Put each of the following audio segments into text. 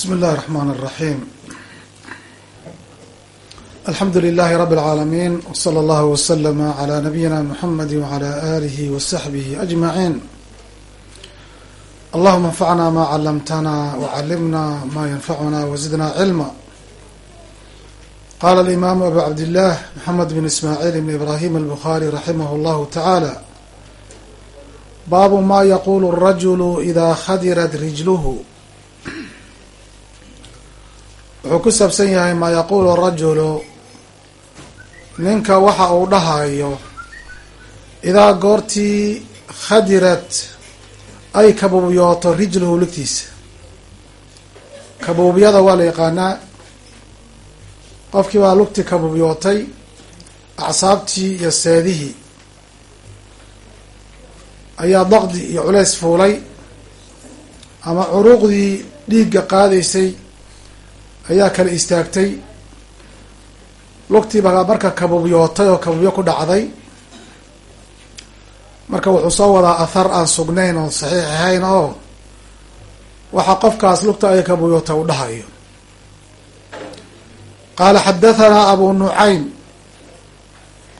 بsم الlh الرحmn الرحيم الحمdu للh رب العاalمين وصلى الله وسلم على نبيinا محمد وعلى آله وصحبه أجمعين اللهma انفعna ma علمتna وعلمna ma ينفعna وزدna علما qال الإmام أbو عبد الله محمد بن إسماعيل بن إبراهيم البخاري رحimه الله تعالى bab ma yqul الرجل إdا khadرت رجله wuxuu ku saabsan yahay maa yaquulu rajulu ninka waxa uu dhahayo idaa goortii khadirat ay kabuubyooto rijluhu lugtiisa. Kabuubyada waa la yaqaanaa qofkii baa lugti kabuubyootay acsaabtii iyo seedihii. Ayaa daqdi iyo culeys fuulay ama curuuqdii dhiigga qaadaysay ayaa kala istaagtay lugtii baa marka kabubyootay oo kabubyo ku dhacday. Marka wuxuu soo wadaa athar aan sugnayn oon saxiix ahayn oo waxa qofkaas lugta ay kabubyootay u dhahayo. Qaala xadathana abu nucaym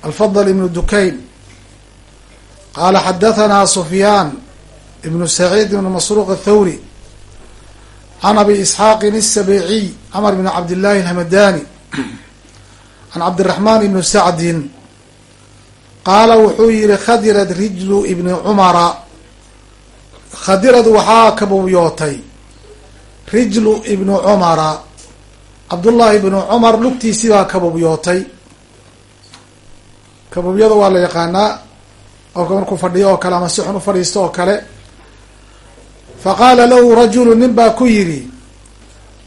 alfadl ibnu dukayn. Qaala xadathana sufyaan ibnu saciid ibnu masruuq athawri can abi isxaaqin الsabiciy cmr bn cabd llahi alhamadani can cabdiraxmaan ibni sacdin qaala wuxuu yihi khadirad rijlu ibni cumara khadirad waxaa kabubyootay rijlu ibni cumara cabdullahi ibnu cumar lugtiisii baa kabubyootay kabubyada waa la yaqaanaa qofka markuu fadhiyo oo kale ama si xun u fadhiisto oo kale faqaala lahu rajulu nin baa ku yidhi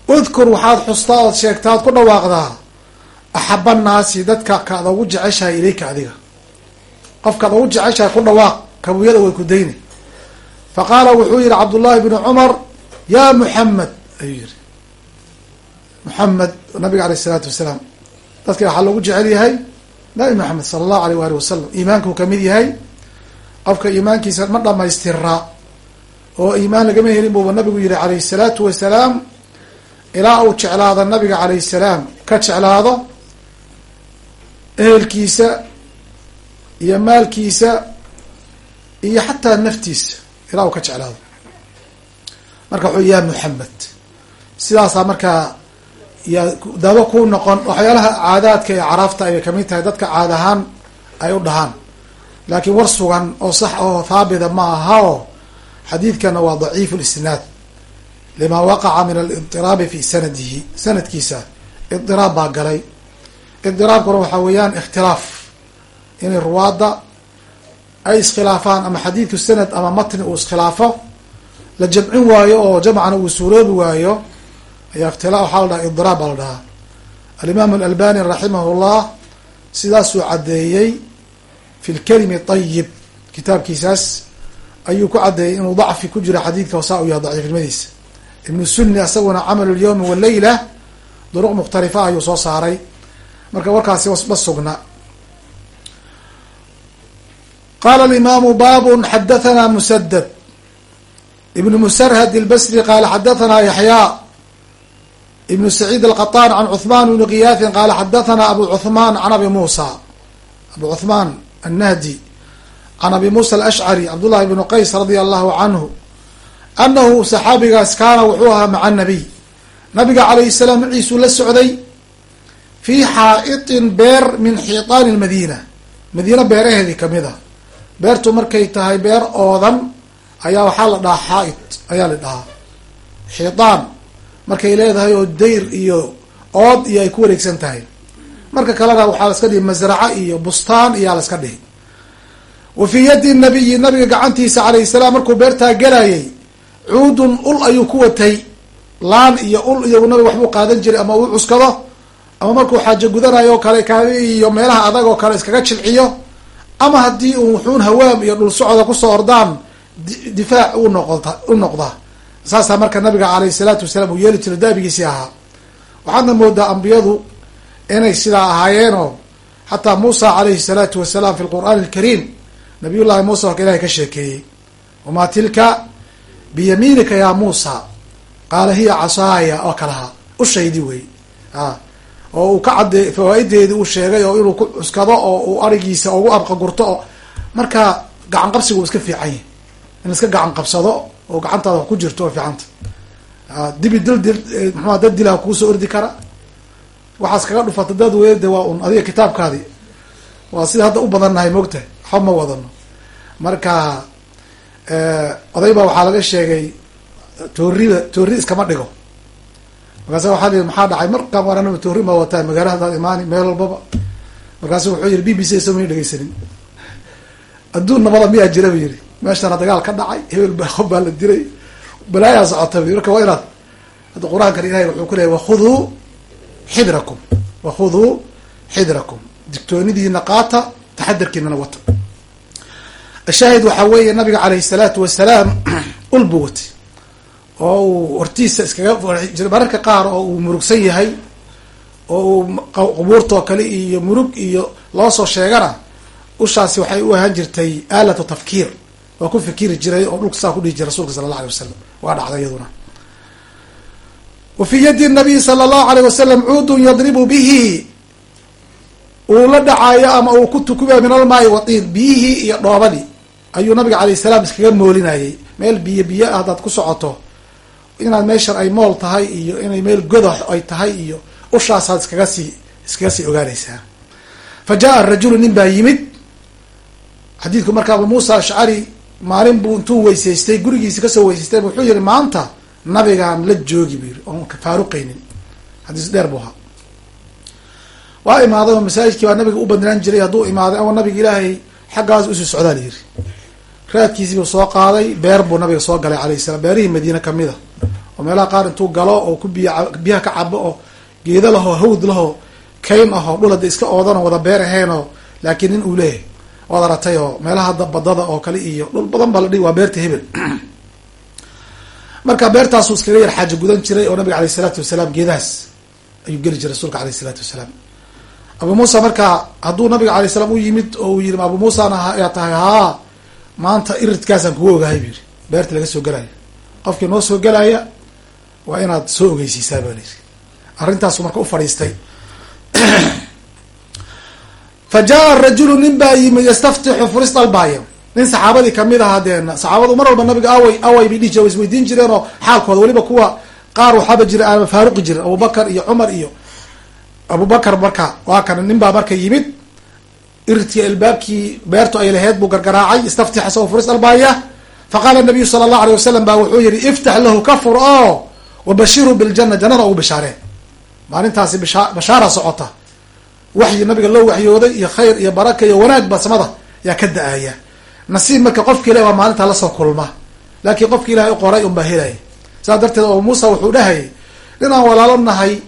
udkur waxaad xustaa ood sheegtaa ood ku dhawaaqdaa? Axaba naasi dadka kaad ugu jeceshahay ilayka adiga. Qofkaad ugu jeceshahay ku dhawaaq kabubyada way ku dayni. Faqaala wuxuu yihi cabdullahi bnu cumar yaa muxamed ayuu yihi muxamed nabiga aleyh isalaatu wasalaam. Dadka waxaa loogu jecel yahay nabi maxamed sala allahu aleyh waali wasalam iimaankuu ka mid yahay. Qofka iimaankiisa ma dhamaystira oo iimaan lagama helin buuba nabigu yihi calayhi salaatu wasalaam ilaa uu jeclaado nabiga calayhi salaam. Ka jeclaado ehelkiisa iyo maalkiisa iyo xataa naftiisa ilaa uu ka jeclaado. Marka wuxuu ya muxamed sidaasaa markaa yaa dabo ku noqon waxyaalaha caadaadka ee caraafta ayay ka mid tahay dadka caad ahaan ay u dhahaan. Laakiin war sugan oo sax oo haabita ma aha xadiidkana waa daciif lisnaad lima waqaca min alidiraabi fi sanadihi sanadkiisa idiraab baa galay. Idiraabkuna waxaa weeyaan ikhtilaaf inay ruwaadda ay iskhilaafaan ama xadiidku sanad ama matni uu iskhilaafo la jamcin waayo oo jamcana uu suuroobi waayo ayaa ikhtilaa waxaa la dhaha idiraab baa la dhahaa. Alimaam alalbani raximah llah sidaasuu caddeeyey fi lkalimi ayib kitaabkiisaas ayuu ku caddeeyey inuu dacfi ku jiro xadiidka hosaa u yahay daciifnimadiisa ibnu sunni asaguna camalu lyawmi waleyla duruq mukhtalifa ayuu soo saaray marka warkaasi ma sugna qala alimaamu babun xadathana musadad ibnu musarhad ilbasri qaala xadathana yaxya ibnu saciid alqaطan can cuثman ibni qiyaasin qaala xadathana abu cuثman can abi muusa abu cuثman annahdi can abi muusa alashcari cabdullahi bnu qays radia allahu canhu anahu saxaabigaas kaana wuxuu ahaa maca nabiy nabiga calayhi salaam maciisuu la socday fii xaa'itin beer min xiitaani lmadiina madiina beeraheedii ka mid a beertu markay tahay beer oodan ayaa waxaa la dhahaa xaa'id ayaa la dhahaa xiitaan markay leedahay oo dayr iyo ood iyo ay ku wareegsan tahay marka kalena waxaa la iska dhihi masraco iyo bustaan iyaa la iska dhihi wa fii yadi nabiyi nabiga gacantiisa calayhi salaam markuu beertaa gelayay cuudun ul ayuu ku watay. Laan iyo ul iyagu nabiga waxbuu qaadan jiray ama uu cuskado. Ama markuu xaajo gudanayo o kale kaabi iyo meelaha adag oo kale iskaga jilciyo. Ama haddii uu wuxuun hawaam iyo dhul socda ku soo ordaan difaac u u noqda. Saasaa marka nabiga calayhi salaatu wasalaam uu yeeli jiro daabigiisii ahaa. Waxaadna moodaa ambiyadu inay sidaa ahaayeenoo xataa muusa calayhi salaatu wasalaam fi lqur'aani alkariim nabiy llahi muusa warka ilahay ka sheekeeyey. Wamaa tilka biyamiinika yaa muusa? Qaala hiya casaaya oo kalaha ushaydi wey. Oo uu ka cadde fawaa'ideedii uu sheegay oo inuu ku cuskado oo uu arigiisa ugu abqagurto oo marka gacan qabsigu uu iska fiican yahy in iska gacan qabsado oo gacantaada ku jirto oo fiicanta dibi dil dil kuusoo ordi kara? Waxaas kaga dhufata dad weede waa un adiga kitaabkaadi. Waa sida hadda u badannahay moogtahay ma wadano. Marka oday baa waxaa laga sheegay toorida toori iskama dhigo. Markaasa waxaa la yihi maxaa dhacay? Markaan waranaba toori ma wataa magaala hadaad imaani meel walbaba. Markaasu wuxuu yihi b b c soo mana dhegeysanin adduun nabada miyaa jira bu yihi meeshana dagaal ka dhacay hebel baa qof baa la dilay. Balaayaa socota bu marka waa inaad hadda qur'aankan ilahay wuxuu ku leeyay wakhuduu xidrakum wakhuduu xidrakum. Digtoonidiina qaata taxadarkiinana wata ashaahid waxaa weeye nabiga caleyhi salaatu wasalaam ul buu watay. Oo uu hortiisa iskaga mararka qaar oo uu murugsan yahay oo uu qubuurtoo kale iyo murug iyo loo soo sheegana ushaasi waxay u ahaan jirtay aalatu tafkiir. Waa ku fikiri jiray oo dhulka saa kudhihi jiray rasulka sala allah alay wasalam waa dhacday iyaduna. Wa fii yadi nabiy sala allahu alayh wasalam cuudun yadribu bihi. Uu la dhacaayo ama uu ku tukubayo min almaai watiin biyihii iyo dhoobadii ayuu nabiga alayh salaam iskaga moolinayay meel biyo biyo ah haddaad ku socoto inaad meeshan ay mool tahay iyo inay meel godax ay tahay iyo ushaasaad iskaga sii iskaga sii ogaanaysaa. Fa jaa rajulu nin baa yimid. Xadiidku marka abu muusa ashcari maalin buu intuu weysaystay gurigiisi ka soo weysaystay wuxuu yihi maanta nabigaan la joogi buu yihi oon faaruqaynin. Xadiis dheer buu ahaa. Waa imaaday oo masaajidkii baa nabiga u bandinaan jiray hadduu imaaday ama nabiga ilaahay xaggaas u sii socdaa la yiri raadkiisii buu soo qaaday beer buu nabiga soo galay alayh salam beerihii madiine ka mid a. Oo meelaha qaar intuu galo oo ku biy biyaha ka cabo oo geeda lahoo hawd lahoo kayn ahoo dhul hadda iska oodan oo wada beer ahayn laakiin nin uu leeyahay. Waad aratay oo meelaha badada oo kale iyo dhul badan baa la dhigi waa beerta hebel. Marka beertaasuu iskaga yar xaajo gudan jiray oo nabiga aleyh isalaatu wasalaam geedahaas ayuu geli jiray rasuulka aleyh isalaatu wasalaam. Abu muusa marka hadduu nabiga alay slam u yimid oo uu yihi abu muusana yaa tahay haa maanta iridkaasaan kugu ogahay bu yihi beerta laga soo gelaya qofkii noo soo gelaya waa inaad soo ogeysiisaa baa layidhi arrintaasu marka u fadhiistay. Fa jaa rajulu nin baa yimid yastaftixu furis dalbaaya nin saxaabadii ka mid ahaa deena saxaabadu mar walba nabiga away away bay dhihi jire wa isweydiin jireen oo xaalkooda weliba kuwa qaar waxaaba jira aama faaruqi jirin abubakar iyo cumar iyo abubakar marka waa kan nin baa marka yimid iridkii albaabkii beertu ay laheyd buu gargaraacay istaftix isagoo furis dalbaaya faqaala nabiyu sala allahu alay wasalam baa wuxuu yihi iftax lahu ka fur oo wabashiru biljana jannada ugu bishaaree maalintaasi bashaara socota. Waxyi nabiga loo waxyooday iyo khayr iyo baraka iyo wanaag ba samada yaa ka da'aya. Nasiib marka qofki ilahi waa maalintaa la soo kulma. Laakiin qofki ilahay u qoray unbaa helaya saas darteed abu muusa wuxuu dhahayay ninaan walaalo nahay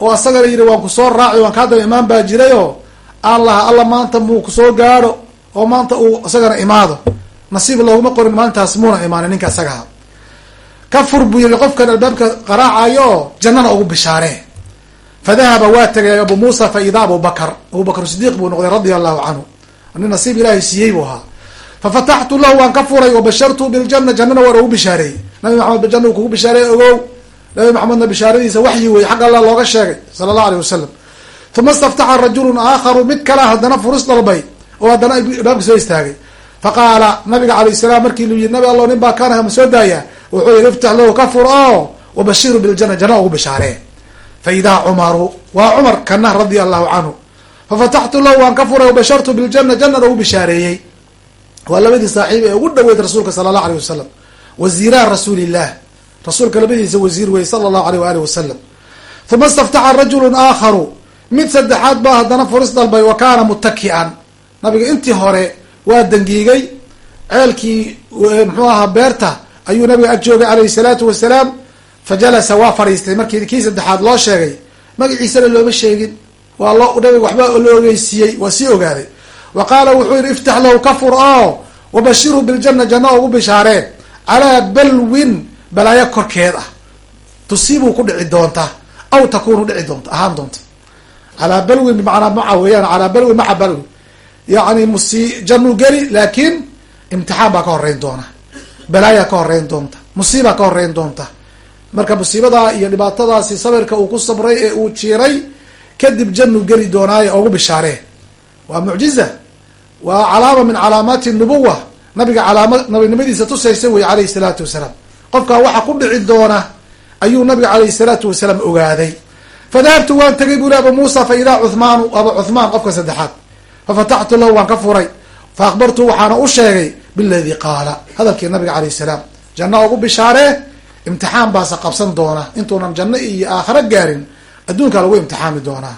oo asagana yidhi waan ku soo raaci waan kaa daba imaan baa jirayoo aan laha alla maanta muu ku soo gaadho oo maanta uu isagana imaado. Nasiib looguma qorin maalintaas muuna imaanin ninka isagaha ka fur buu yihi qofkan albaabka qaraacayo oo jannana ugu bishaaree fa dahaba waa tegay abu muusa fa ida abu bakar. Abu bakr sidiiq buu noqday radia allahu canhu. Nin nasiib ilaahay siiyey buu ahaa. Fafataxtu lahu waan ka furay wabashartu biljana jannana waan ugu bishaareeyey. Nabi maxamed janna kugu bishaareey ogow. Nabi maxamedna bishaaradiisa waxyi wey xag alla looga sheegay sala allahu aleyh wasalam uma istaftaxa rajulun aakharu mid kale haddana furis dalbay oo haddana albaabka soo istaagay faqaala nabiga alayh salaam markii lu yii nabi allo nin baa kaanaha ma soo daaya wuxuu yihi iftax lahu ka fur oo wabashiru biljana janna ugu bishaaree fa idaa cumaru waa cumar kana radia allahu canhu fafataxtu lahu waan ka furay wabashartu biljana jannana ugu bishaareeyey waa labadii saaxiib ee ugu dhaweyd rasuulka sala allahu aleyh wasalam wasiiraa rasuulillah rasuulka labadiisa wasiir wey sala allahu aleyh waalihi wasalam uma istaftaxa rajulun aakharu mid saddexaad baa haddana furis dalbay wa kaana mutaki'an nabiga intii hore waa dangiigay ceelkii muxuu ahaa beerta ayuu nabiga ag joogay alayhi salaatu wasalaam fa jalasa waa fadhiistay. Markii kii saddexaad loo sheegay magaciisana looma sheegin. Waa loo nabiga waxba la ogeysiiyey waa sii ogaaday. Wa qaala wuxuu yihi iftax lahu ka fur oo wabashirhu biljana janna ugu bishaaree calaa balwin balaayo korkeed ah. Tusiibuu ku dhici doonta aw takunu dhici doonta ahaan doonta calaa balwin bimanaa maca weeyaan calaa balwin maca balwin yani musi januu geli laakiin imtixaan baa ka horeyn doona balaayaa ka horeyn doonta musiibaa ka horeyn doonta marka musiibadaa iyo dhibaatadaasi sabirka uu ku sabray ee uu jiiray kadib jannu geli doonaaye ugu bishaaree waa mucjiza waa calaama min calaamaati nubuwa nabiga calaama nabinimadiisa tusaysa wey alayhi salaatu wasalaam qofkaa waxa ku dhici doona ayuu nabiga alayhi salaatu wasalaam ogaaday fadahabtu waan tegay buli abu muusa fa idaa cuhmaanu aba cuhmaan qofka saddexaad fafataxtu lahu waan ka furay fa akhbartu waxaana u sheegay biladi qaala hadalkii nabiga alayh salaam janno ugu bishaaree imtixaan baase qabsan doona intuunan janno iyo aakharo gaarin adduunkaa lagu imtixaami doonaa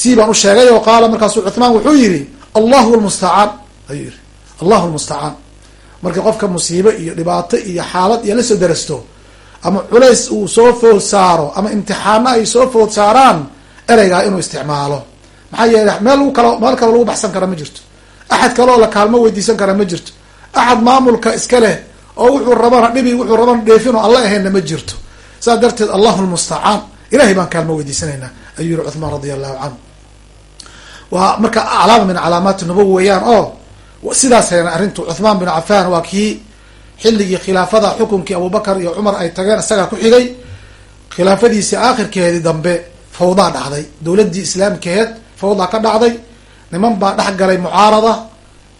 sii baan u sheegay oo qaala markaasuu cuhmaan wuxuu yihi allahu lmustacaan ayuu yihi allahu lmustacaan markii qofka musiibo iyo dhibaato iyo xaalad iyo la soo darasto ama culays uu soo food saaro ama imtixaano ay soo food saaraan ereygaa inuu isticmaalo. Maxaa yeele meel lagu kala meel kale lagu baxsan kara ma jirto. Axad kale oo la kaalmo weydiisan kara ma jirto. Axad maamulka iska leh oo wuxuu rabana dhibi wuxuu rabana dheefin oo alla ahaynna ma jirto. Saas darteed allahu lmustacaan ilahay baan kaalmo weydiisanaynaa ayuu yihi cuthmaan radia allahu canhu. Waa marka calaama min calaamaati nubuwa weeyaan oo sidaas hayna arrintu cuthmaan bin cafan waa kii xilligii khilaafada xukunkii abubakar iyo cumar ay tageen isagaa ku xigay khilaafadiisii aakhirkeedii dambe fawdaa dhacday. Dowladdii islaamkeed fawdaa ka dhacday. Niman baa dhex galay mucaarada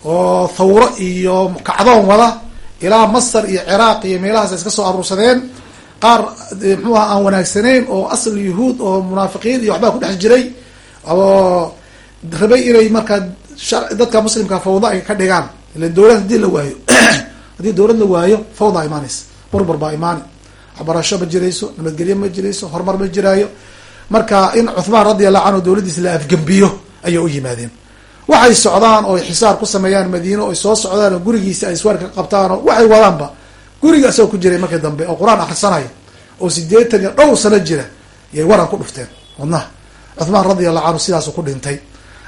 oo thawro iyo kacdoon wada ilaa masar iyo ciraaq iyo meelahaas iska soo aruursadeen qaar mxuuha aan wanaagsanayn oo asl yuhuud oo munaafiqiin iyo waxbaa ku dhex jiray oo rabay inay markaa dadka muslimka fawda ay ka dhigaan. Ila dowlad haddii la waayo haddii dowlad la waayo fawdaa imaanaysa burbur baa imaani. Waxbarasho ma jirayso nabadgelyo ma jirayso horumar ma jiraayo. Marka in cuthmaan radi allahu canhu dowladdiisa la afgembiyo ayay u yimaadeen. Waxay socdaan oo xisaar ku sameeyaan madiine oo soo socdaan oo gurigiisa ay iswaarka qabtaan oo waxay wadaanba. Guriga isagoo ku jiray markii dambe oo qur'aan akrisanaya oo sideetan iyo dhowr sano jira yay waran ku dhufteen. Wadnaha. Cuthmaan radi allahu canhu sidaasu ku dhintay.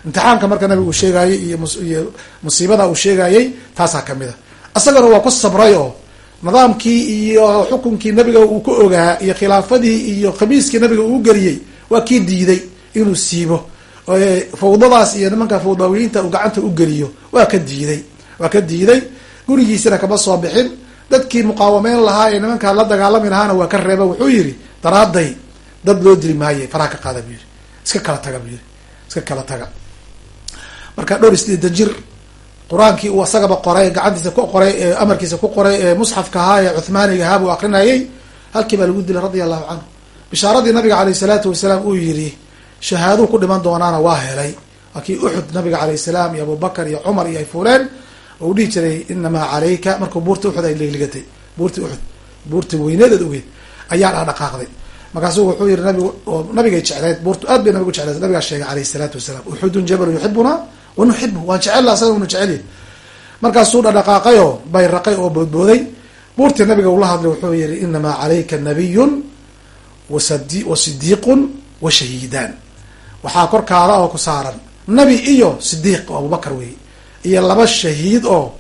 Imtixaanka marka nabiga uu sheegayey iyo iyo musiibada uu sheegayey taasaa ka mid a isagana waa ku sabray oo nidaamkii iyo xukunkii nabiga uu ku ogaa iyo khilaafadii iyo khamiiskii nabiga uu geliyey waa kii diiday inuu siibo fawdadaas iyo nimanka fawdaawiyiinta uu gacanta u geliyo waa ka diiday. Waa ka diiday. Gurigiisana kama soo bixin. Dadkii muqaawameyn lahaa ee nimankaa la dagaalami lahaana waa ka reeba. Wuxuu yihi daraaday dad loo dili maaye faraha ka qaada buu yihi iska kala taga buu yihi iska kala taga. Marka dhowr isdeedan jir qur'aankii uu isagaba qoray gacantiisa ku qoray amarkiisa ku qoray ee musxafka ahaa ee cuthmaaniga ahaa buu akrinayay halkii baa lagu dilay radia allahu canhu. Bishaaradii nabiga caleyh salaatu wasalaam uu yidhi shahaaduu ku dhiman doonaana waa helay. Waa uxud nabiga caleyh salaam iyo abubakar iyo cumar iyo ay fuuleen. U dhihi jiray inamaa caleyka markuu buurta uxud ay ligligatay buurti uxud buurti weyneedeed ogeed ayaa dhaqdhaqaaqday markaasuu wuxuu yihi nabigu nabigay jecleed buurtu aad bay nabigu jecleed. Nabigaa sheegay caleyh salaatu wasalaam uxudun jabalun yuxibuna wa nuxibu waan jecella asaga unu jecelyahy markaasuu dhadhaqaaqayoo bayraqay oo boodbooday. Buurtii nabiga ula hadlay wuxuu yihi inamaa calayka nabiyun wasadi wa shahiidaan. Waxaa korkaada oo ku saaran nabi iyo sidiiq oo abubakar wey iyo laba shahiid oo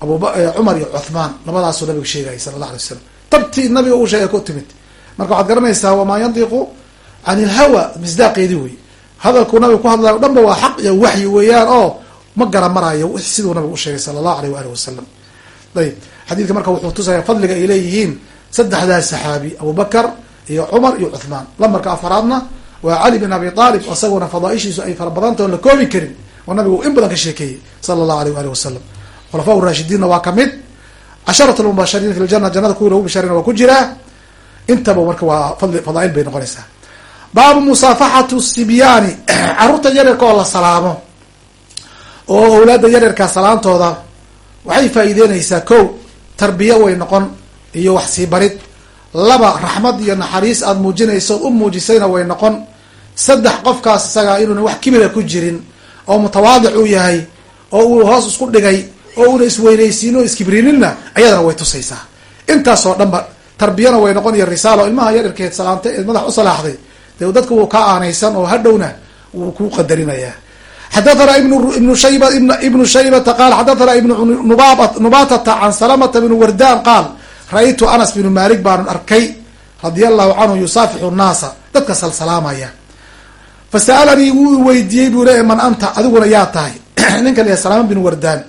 abuba cumar iyo cuthmaan labadaasuu nabigu sheegayay sala allah alay wasalam tabtii nabiga uu sheegay ku timid. Marka waxaad garanaysaa wamaa yandiqu can ilhawa misdaaqeedii wey hadalkuu nabiga ku hadlayo o dhan waa xaq iyo waxyi weeyaan oo ma gara marayo siduu nabigu usheegay sala allahu aleyh waali wasalam ayib xadiidka marka wuxuu tusaya fadliga ay leeyihiin saddexdaas saxaabi abubakar iyo cumar iyo cuthmaan. Lambarka afaraadna waa cali bin abi aalib isaguna fadaaishiisu ay fara badanta oon la koobi karin oo nabigu in badan ka sheekeeyey sala allahu aleyh waali wasalam khulafaa raashidiinna waa ka mid casharat lmubashariin fi ljana jannada kuwii lagu bishaarina waa ku jiraa intaba marka waa fadli fadaail bay noqonaysaa baabu musaafaxatu sibyaani. Caruurta yaryarka oo la salaamo oo awlaadda yaryarkaa salaantooda waxay faa'iideynaysaa kow tarbiya way noqon iyo wax sii barid. Laba raxmad iyo naxariis aada muujinayso u muujisayna way noqon. Saddex qofkaas isagaa inuuna wax kibira ku jirin oo mutawaadic uu yahay oo uu hoos isku dhigay oo uuna isweynaysiin oo iskibrininna ayadana way tusaysaa. Intaasoo dhanba tarbiyana way noqon iyo risaalo ilmaha yaryarkeed salaanta eed madax u salaaxday dee dadka wuu ka aanaysan oo hadhowna wuu ku qadarinayaa xadathana ibnu shayba ibnu shaybata qaal xadathana ibnu nubatata can salamata bn wardan qaal ra'aytu anas binu malik baanan arkay radia allahu canhu yusaafixu nnaasa dadka salsalaamaya. Fasa'alanii wuu weydiiyey buu le man anta? Adiguna yaa tahay. Ninka la salama bin wardan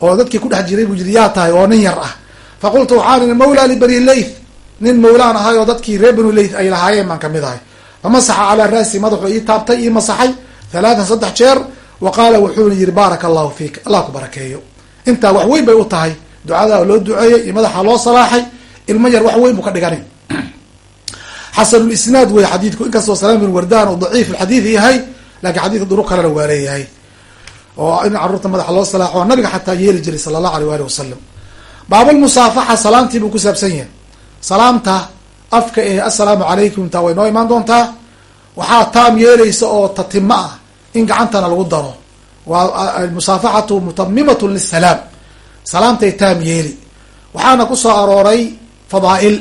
oo dadkii kudhex jiray buu yiri yaa tahay oo nin yar ah. Faqultu waxaan ii mawla libani layth. Nin mawlaan ahay oo dadkii reer banu leyth ay lahaayeen baan ka mid ahay famasaxa calaa ra'si madaxuu ii taabtay ii masaxay halaatan saddex jeer wa qaala wuxuuna yihi baaraka allahu fiika allah ku barakeeyo intaa wax weyn bay u tahay ducadaa loo duceeyey iyo madaxa loo salaaxay ilmo yar wax weyn buu ka dhigani xasanulisnaad wey xadiidku inkastoo salaam bin wardan oo daciif xadiidi yahay laakiin xadiidka duruq kalena waa leeyahay oo in carruurta madaxa loo salaaxo nabiga xataa yeeli jiray sala allahu aleyh waali wasalam baabulmusaafaxa buu ku yahay salaamta afka ee assalaamu calaykum taa way noo imaan doontaa. Waxaa taam yeelaysa oo tatimo ah in gacantana lagu daro. Waa musaafaxatu mutamimatun lisalaam salaamtay taam yeeli. Waxaana ku soo arooray fadaa'il.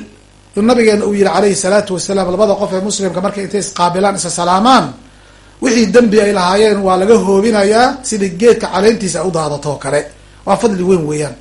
In nabigeena uu yihi calayhi salaatu wasalaam labada qof ee muslimka markay intay isqaabilaan isa salaamaan wixii dembi ay lahaayeen waa laga hoobinayaa sidai geedka caleentiisa ay u daadato oo kale. Waa fadli weyn weeyaan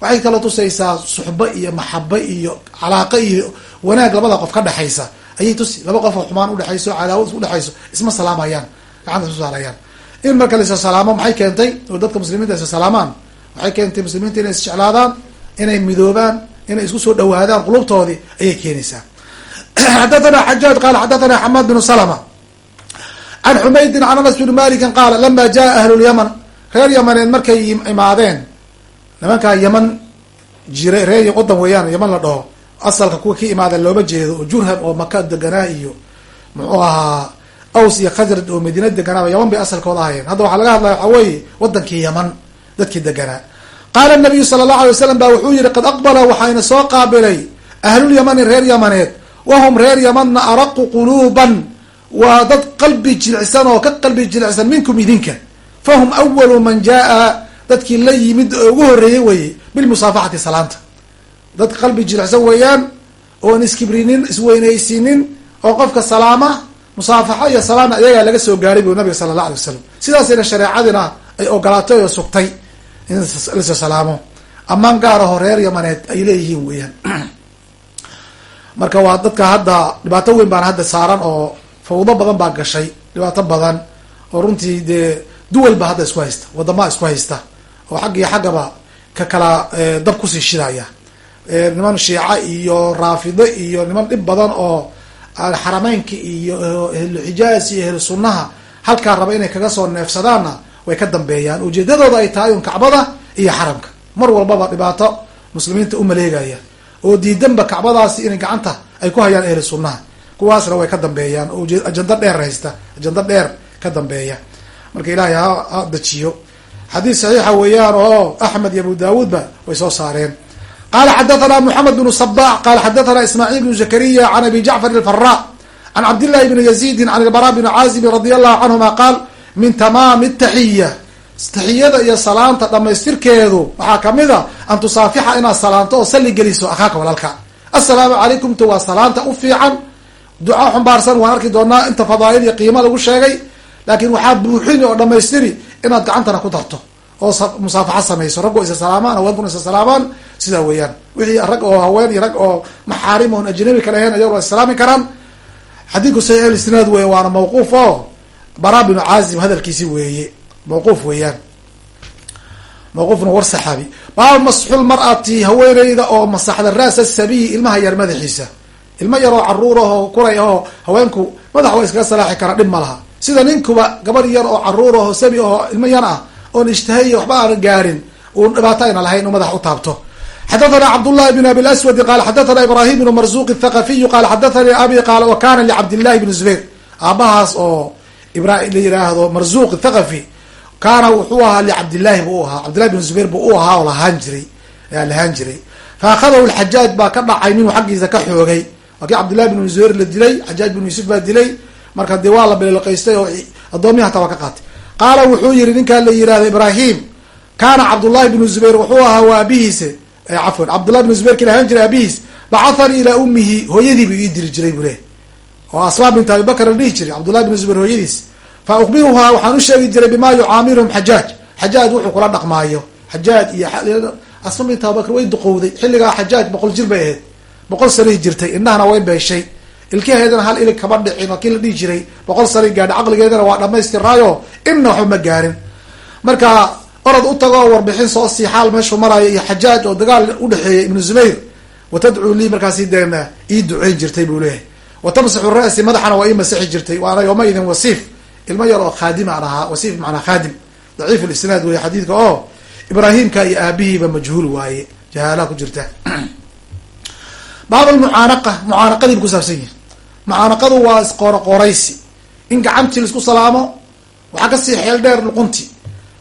waxay kaloo tusaysaa suxbo iyo maxabo iyo calaaqo iyo wanaag labada qof ka dhexaysa ayay tusi laba qof xumaan udhexayso cadaawad udhexayso isma salaamayaan gacanta isma saarayaan in marka la salaamo maxay keentay? Oo dadka muslimiinta isa salaamaan. Waxay keentay muslimiinta inay isjeclaadaan inay midoobaan inay isku soo dhawaadaan qulubtoodii ayay keenaysaa. Xadathana xajaaj qaala xadathana xamaad binu salama can xumaydin can anas bni malikin qaala lama jaa ahlulyaman reer yamaneed markay imaadeen nimankaa yaman jira reer wadan weeyaan yaman la dhaho asalka kuwa ka imaadeen looma jeedo oo jurham oo maka deganaa iyo muxuu ahaa aws iyo khasraj oo madiina deganaaba yaman bay asalkooda ahayeen hadda waxaa laga hadlaya waxaa weeye wadankii yaman dadkii deganaa. Qaala nabiyu sala allahu alay wasalam ba wuxuu yihi qad aqbala waxayna soo qaabilay ahlulyamani reer yamaneed wahum reer yamanna araqu quluuban waa dad qalbi jilicsan oo ka qalbi jilicsan minkum idinka. Fahum awalu man jaa dadkii la yimid oo ugu horreeyey weye bilmusaafaxati salaanta. Dad qalbi jilicsan weeyaan oon iskibrinin isweynaysiinin oo qofka salaama musaafaxo iyo salaamna iyagaa laga soo gaaray bu nabiga sala allah alay wasalam sidaasayna shareecadina ay ogolaatay oo sugtay in lasa salaamo. Ammaan aho reer yamaneed ay leeyihiin weeyaan. Marka waa dadka hadda dhibaato weyn baan hadda saaran oo fawdo badan baa gashay dhibaato badan oo runtii dee duwal ba hadda isku haysta wadamaa isku haysta oo xag iyo xaggaba ka kala dab ku sii shidaya. Niman shiica iyo raafido iyo niman dhib badan oo xarameynka iyo ahluxijaaz iyo ahlu sunnaha halkaa raba inay kaga soo neefsadaanna way ka dambeeyaan. Ujeedadooda ay tahay un kacbada iyo xaramka. Mar walbaba dhibaato muslimiinta u maleegaya. Oo diidanba kacbadaasi inay gacanta ay ku hayaan ahlu sunnaha. Kuwaasna way ka dambeeyaan. Oo ajando dheer haysta. Ajando dheer ka dambeeya. Marka ilaahay ha ha dajiyo xadiis saxiixa weeyaan oo axmed iyo abu daawuudba way soo saareen. Qala xadathana moxamed bnu sabac qala xadathana ismaaciil bnu zakariya can abi jacfar alfara can cabdillahi bni yazidin can ilbara bni caazibin radi allahu canhuma qaal min tamaami taxiya taxiyada iyo salaanta dhamaystirkeedu waxaa ka mid a an tusaafixa inaad salaanto oo salli geliso akhaaka walaalka. Assalaamu calaykumta waa salaanta u fiican. Duca xumbaarsan waan arki doonaa inta fadaail iyo qiima lagu sheegay laakiin waxaa buuxini oo dhamaystiri inaad gacantana ku darto oo musaafaxa samayso. Raggo isa salaamaan haweenkuna isa salaamaan sidaa weeyaan. Wixii rag oo haween iyo rag oo maxaarim oon ajnabi kale ahayn ayago islaami karaan. Xadiidku saxiix isnaad weeye waana mawquuf oo bara binu caazim hadalkiisi weeye. Mawquuf weeyaan. Mawquufna war saxaabi. Baaba masxul mar'ati haweeneyda oo masaxda ra'sa sabiyi ilmaha yar madaxiisa. Ilmo yaroo carruur ahoo kuray ahoo haweenku madax waa iskaga salaaxi karaa dhib ma laha sida ninkuba gabadh yar oo carruur aho sabi aho ilmo yan ah oon ishtahay waxba aana gaarin uun dhibaato ayna lahayn inu madax u taabto. Xadathana cabdullahi bn abi lswadi qala xadathana ibrahim bnu marzuq thaqafiyu qala xadathani abi qaala wa kana licabdillahi bni zubayr. Aabahaas oo la yiraahdo marzuq thaqafi kaana wuxuu ahaa licabdillahi bu u ahaa cabdillahi bn zubayr bu u ahaa oo lahaan jiray lahaan jiray. Fa akhadahu lxajaaj baa ka dhacay minuu xaggiisa ka xoogay. Waa kii cabdillahi bn zubayr la dilay xajaaj bnu yuusuf baa dilay marka dee waa la bililqaystay oo addoomihi hataa waa ka qaatay. Qaala wuxuu yihi ninkaa la yihahdo ibrahim kaana cabdullahi bnu zubayr wuxuu ahaa waa abihiise cafwan cabdullahi bnu zubayr kii lahaan jiray abihiis bacathanii ilaa ummihi hooyadii buu ii diri jiray buu leh oo asmaa bint abibakr la dhihi jiray cabdullahi bnu zubayr hooyadiis. Fa ukbiruhaa waxaan u sheegi jiray bima yucaamiluhum xajaaj. Xajaaj wuxuu kula dhaqmaayo. Xajaaj iyo asma bint abibakr way duqowday. Xilligaa xajaaj boqol jir bay ahayd. Boqol sanay jirtay indhahana way beeshay ilkaheedana hal ilig kama dhicin oo kii la dhihi jiray boqol sanay gaadha caqligeedana waa dhamaystiraayo inna waxba ma gaarin. Marka orod u tago oo warbixin soo sii xaal meeshuu maraayo iyo xajaaj oo dagaal udhexeeyay ibnu zubayr wa tadcuu lii markaasi deena ii duceyn jirtay buu leeyahay. Wa tamsaxu ra'si madaxana waa ii masixi jirtay waana yooma idin wasiif. Ilmo yar oo khaadim aan ahaa wasiif macnaa khaadim. Daciif lisnaad wey xadiidka oo ibraahimka iyo aabihiiba majhuul waaye jahaalaha ku jirta baab almucaanaqa mucaanaqadii bu kusaabsan yihi mucaanaqadu waa isqooroqooraysi in gacantii la isku salaamo waxaa ka sii xeel dheer luqunti.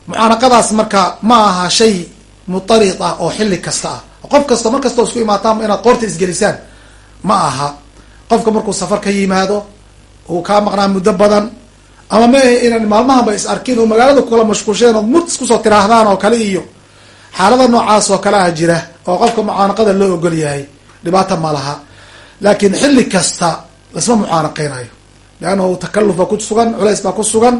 Mucaanaqadaas marka ma aha shay mutarid ah oo xilli kasta ah. Qof kasta mar kastao isku imaataan inaad qoorta isgelisaan ma aha. Qofka markuu safar ka yimaado uu kaa maqnaa muddo badan ama ma ahe inaan maalmahanba is arkin oo magaalada kukala mashquulsheen ood mud iskusoo tiraahdaan oo kale iyo xaalada noocaas oo kale ah jira oo qofka mucaanaqada loo ogol dhibaata ma laha. Laakiin xilli kasta laisma mucaanaqeynayo. Leannahu takaluf baa ku sugan culays baa ku sugan.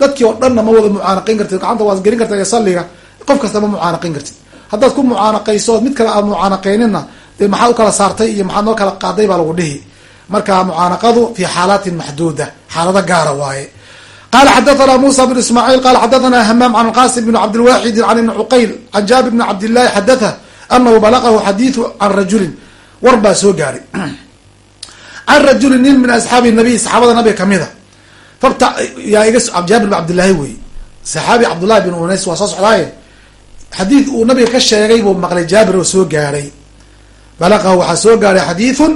Dadkii oo dhanna ma wada mucaanaqeyn kartid gacanta waad gelin karta salliga. Qof kasta ma mucaanaqeyn kartid. Haddaad ku mucaanaqayso mid kale aad mucaanaqeyninna dee maxaad u kala saartay iyo maxaad noo kala qaaday baa lagu dhihi. Marka mucaanaqadu fi xaalaatin maxduuda xaalado gaara waaye. Qala xadathana musa bn ismaaciil qala xadathana hamaam can qasim bn cabdilwaxidi can ibni cuqayl can jaabir bn cabdillahi xadatha anahu balaqahu xadiidu can rajulin war baa soo gaaray. Can rajulin nin min asxaabi nabiy saxaabada nabiga kamida fabta yaa iga jaabir bn cabdillahi wey saxaabi cabdullahi bin unays waa soo socdaaye. Xadiid uu nabiga ka sheegay buu maqlay jaabir oo soo gaaray. Balaqahu waxaa soo gaaray xadiidun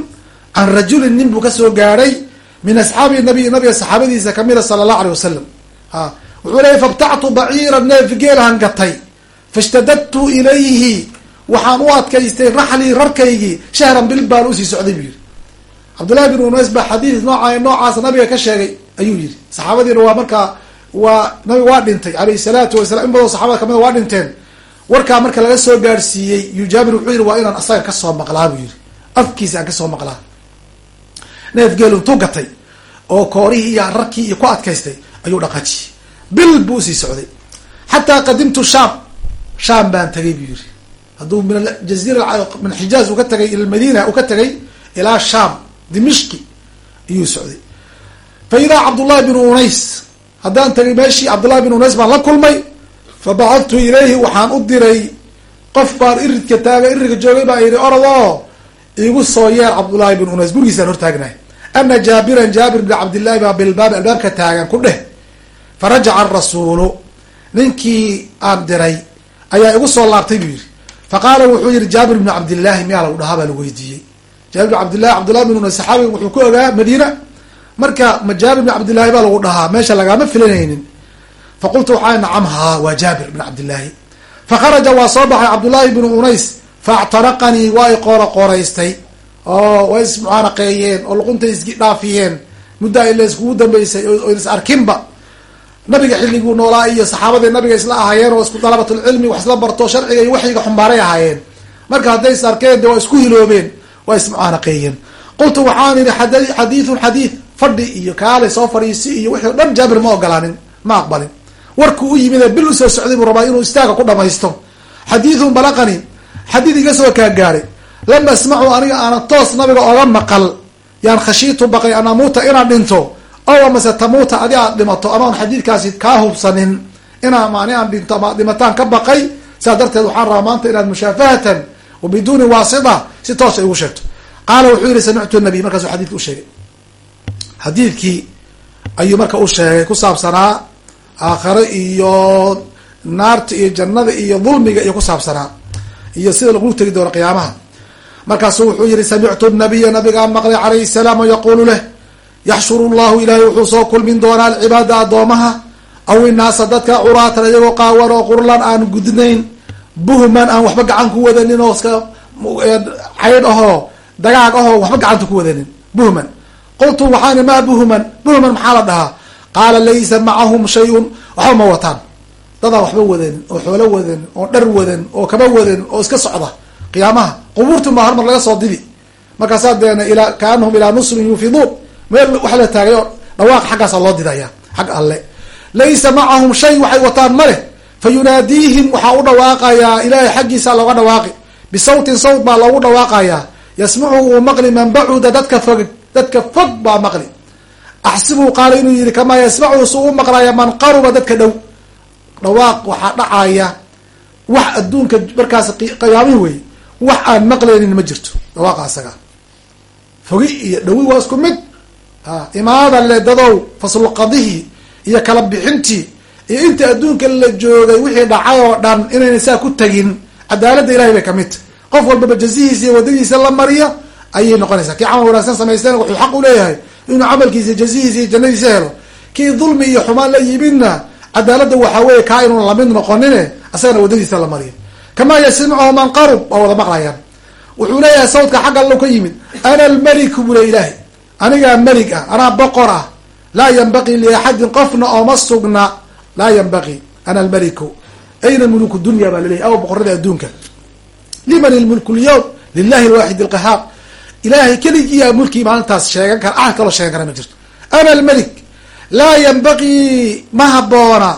can rajulin nin buu ka soo gaaray min asxaabi nabiy nabiga saxaabadiisa kamida sala allahu alay wasalam a wuxuu leeyay fabtactu baciira neef geelahan gatay fashtadadtu ilayhi waxaan u adkaystay raxlii rarkaygii shahran bil baan u sii socday buu yihi cabdullahi bin unays baa xadiid nooca noocaas nabiga ka sheegay ayuu yihi saxaabadiina waa markaa waa nabiga waa dhintay alayhi salaatu wasalam in badoo saxabada kamida waa dhinteen. Warkaa marka laga soo gaarsiiyey yu jaabir wuxuu yihi waa inaan asaga ka soo maqlaa buu yihi afkiisa aan ka soo maqlaa. Neef geelu intuu gatay oo koorihii iyo rarkii iyo ku adkaystay ayuu dhaqaajiyey bil buu u sii socday. Xataa qadimtu sham sham baan tagay buu yihi hadduu min jaziira min xijaaz uka tagay ila madina uu ka tagay ilaa sham dimishki ayuu socday. Fa idaa cabdullahi bin unays haddaan tagay meeshii cabdullahi bin unays baan la kulmay fa bacadtu ilayhi waxaan u diray qof baan iridka taaga iridka joogay baa yihi orod oo igu soo yeer cabdullahi bin unays gurigiisaan hortaagnahay ana jaabiran jaabir bn cabdillahi baa bilbaabi albaabka taagan ku dheh. Farajaca arasuulu ninkii aan diray ayaa igu soo laabtay buu yihi faqaala wuxuu yihi jaabir bnu cabdillahi miyaa lagu dhahaa baa lagu weydiiyey jaabir bn cabdillahi cabdullahi bin unays saxaabiga wuxuu ku ogaa madiina marka ma jaabir bn cabdillahi baa lagu dhahaa meesha lagaama filanaynin faqultu waxaa nacam haa waa jaabir bn cabdillahi fakharaja waa soo baxay cabdullahi bnu unays faactaraqanii waa i qoora oo way ismucaanaqeeyeen oo luqunta isdhaafiyeen muddo ay la iskugu dambeysay oo is arkinba nabiga xilliguu noolaa iyo saxaabadii nabiga isla ahaayeen oo isku dalabatulcilmi wax isla barto sharciga iyo waxyiga xumbaaray ahaayeen. Marka hadday is arkeen de waa isku hiloobeen waa ismucaanaqeeyeen qultu waxaan idhi xadiithun xadiid fadhi iyo kaale soo fadhiisi iyo wixii o dhan jaabir ma ogolaanin ma aqbalin. Warkuu u yimid ee bil u soo socday buu rabaa inuu istaaga ku dhamaysto. Xadiithun balaqani xadiid iga soo kaagaaray. Lam asmacu aniga aanan toos nabiga oga maqal. Yaan khashiitu baqay an amuuta inaan dhinto ow amase tamuuta adi aad dhimato amaan xadiidkaasi kaa hubsanin inaa maani aan dhinto ama dhimataan ka baqay sidaa darteed waxaan rabaa maanta inaad mushaafahatan biduuni waasita si toosa igu sheegto. Qaala wuxuu yihi samictu nabiy markaasuu xadidka usheegay xadiidkii ayuu marka u sheegay ku saabsanaa aakhare iyo naarta iyo jannada iyo dulmiga iyo ku saabsanaa iyo sida lagu tegi doono qiyaamaha. Markaasuu wuxuu yihi samictu nabiya nabigaan maqlay calayhi salaam yaqulu leh yaxshuru llahu ilaahay wuxuu soo kulmin doonaa alcibaada addoomaha. Aw inaasa dadka curaatan iyagoo qaawan oo qurlan aan gudnayn. Buhman aan waxba gacan ku wadanin oo iska caydh ahoo dagaag ahoo waxba gacanta ku wadanin. Buhman. Qultu waxaani maa buhman? Buhman maxaa la dhahaa? Qaala laysa macahum shay-un. Waxba ma wataan. Dadaan waxba wadanin oo xoolo wadanin oo dhar wadan oo kaba wadan oo iska socda. Qiyaamaha. Qubuurtin baa hormar laga soo didi markaasaa deena ilaa kaanahum ilaa nusrin yufiduun meel wax la taagay oo dhawaaq xaggaasa loo didaya xag alle. Laysa macahum shay waxay wataan ma leh. Fa yunaadiihim waxaa u dhawaaqayaa ilaahay xaggiisa looga dhawaaqi. Bisawtin sawt baa loogu dhawaaqayaa yasmacu uu maqli man bacuda dadka fog dadka fog baa maqli. Axsibuu qaala inuu yihi kamaa yasmacu su u maqlaya man qaruba dadka dhow. Dhawaaq waxaa dhacaya. Wax adduunka markaas qiyaamihi wey wax aan maqlaynin ma jirto. Dhawaaqa asaga. Fogi iyo dhawi waa isku mid imaada le dadow faslulqadihi iyo kala bixintii iyo inta adduunka la joogay wixii dhacay oo dhan inayna saa ku tagin cadaaladda ilahay bay ka mid tahy qof walbaba jazihiisa iyo wadadiisa la mariya ayay noqonaysaa. Kii camal wanaagsan samaysteen wuxuu xaq u leeyahay inuu camalkiisa jazihiisa iyo jannadiisa helo. Kii dulmi iyo xumaan la yimidna cadaaladda waxaa weeye kaa inuun la mid noqonine asagana wadadiisa la mariyo. Kamaa yasmicuhu man qarub waa wada maqlayaan. Wuxuu leeyahay sawdka xagga allo ka yimid ana almeliku bule ilaahi anigaa melig ah anaa boqor ah laa yanbaqii liaxadin qofna ooma sugna laa yanbaqii ana almeliku ayna muluku dunya baa laleyahy awa boqorada adduunka. Liman ilmulku lyawm lilahi alwaxid alqahaar. Ilaahay keligiiyaa mulkii maalintaas sheegan kara ahad kaloo sheegan kara ma jirto. Ana almelik laa yanbaqii ma haboona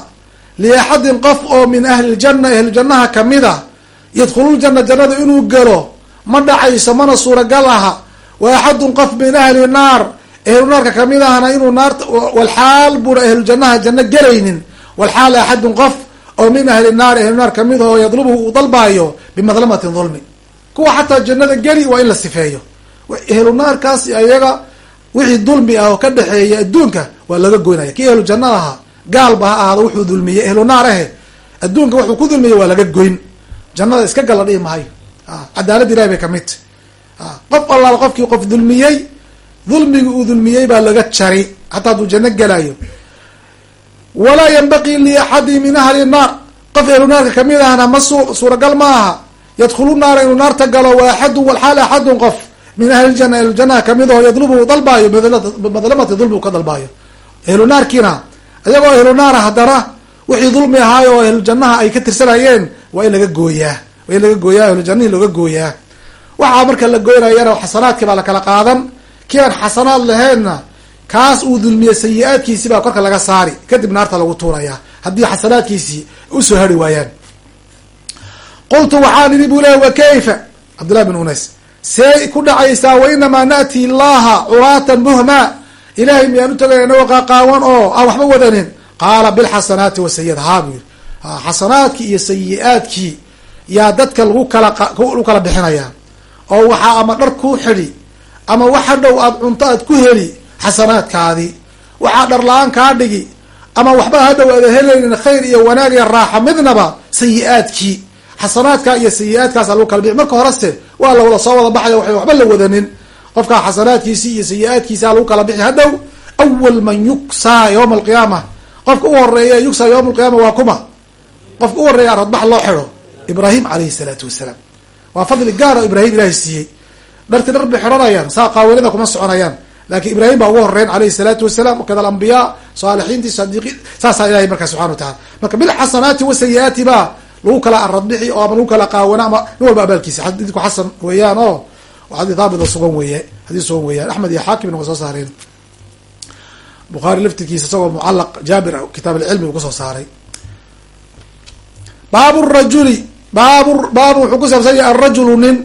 liaxadin qof oo min ahli ljana ahlujannaha kamida yadkhululjana jannada inuu galo ma dhacayso mana suuragal aha wa axadun qof min ahli naar ehlu naarka ka mid ahna inuu naarta walxaal buuna ahlujannaha janno gelaynin walxaal axadun qof oo min ahli naar ehlu naar ka mid oo yadlubuhu uu dalbaayo bimadlamatin dulmi kuwa xataa jannada geli waa in la sifeeyo ehlu naarkaas ayaga wixii dulmi ah oo ka dhexeeya adduunka waa laga goynaya kii ehlu janna ahaa gaalba ha ahaado wuxuu dulmiyey ehlu naar ahe adduunka wuxuu ku dulmiyey waa laga goyn jannada iska gala dhihi maayo cadaalad ilahi bay ka mid qof allaala qofkii qof dulmiyey dulmigi uu dulmiyey baa laga jari. Hataa hadduu janno gelayo walaa yanbaqii liaxadi min ahli naar. Qof ehlu naarka ka mid ahna ma su suuragal ma aha. Yadkhulu naara inuu naarta galo wa axadun walxaal axadun qof. Min ahli ljana ahlujannaha ka mid aho yadlubu dalbaayo bimadlamati dulmi uu ka dalbaayo. Ehlu naarkiina iyagoo ehlu naara haddana wixii dulmi ahaayo oo ehlu jannaha ay ka tirsanayeen waa in laga gooyaa. Waa in laga gooyaa ehlu jannihi looga gooyaa waxaa marka la goynayana xasanaadkii baa lakala qaadan. Kii aan xasanaad lahaynna kaas uu dulmiyey sayi-aadkiisii baa korka laga saari. Kadib naarta lagu tuurayaa haddii xasanaadkiisii u soo hari waayaan. Qultu waxaan idhi buu lehy wa kayfa? Cabdillahi bin unays. See ku dhacaysaa wa inamaa naati llaha curaatan muhma ilahay miyaan u tagay inagoo qaaqaawan oo aan waxba wadanin. Qaala bilxasanaati wasayiat haa buu yiri xasanaadkii iyo sayi-aadkii yaa dadka lagu kala lagu kala bixinayaa oo waxaa ama dhar kuu xidhi ama wax hadhow aad cunto aad ku heli xasanaadkaadii waxaa dhar la'aan kaa dhigi ama waxba hadhow aada helaynin khayr iyo wanaag iyo raaxa midnaba sayi-aadkii. Xasanaadka iyo sayi-aadkaasa lagu kala bixi. Marka horese waa la wada soo wada baxaya wa waxba la wadanin. Qofkaa xasanaadkiisi iyo sayi-aadkiisa lagu kala bixi. Hadhow awal man yuksaa yawma alqiyaama qofka u horreeya yugsaa yawma alqiyaama waa kuma. Qofka u horreeya aradbax loo xido ibraahim calayhi salaatu wasalaam waa fadli gaar oo ibraahim ilahay siiyey. Dharti dhar bay xidhanayaan saa qaawelada kuma soconayaan. Laakiin ibraahim baa ugu horeyn alayhi salaatu wasalaam wakada alambiyaa saalixiinti sadiiqiin saasaa ilahay markaa subxana wa tacala marka bilxasanaati wasayi-aati baa lagu kala aradbixi oo ama lagu kala qaawana ama nin walba abaalkiisa. Xadiidku xasan weeyaan oo xadii haabita sugan weeye xadii sugan weeyaan. Axmed iyo xaakimna way soo saareen. Bukhaari laftirkiisa isagoo mucalaq jaabir kitaab alcilmi uu ku soo saaray. Baabu rajuli baabu baabu wuxuu ku saabsan yahay arajulu nin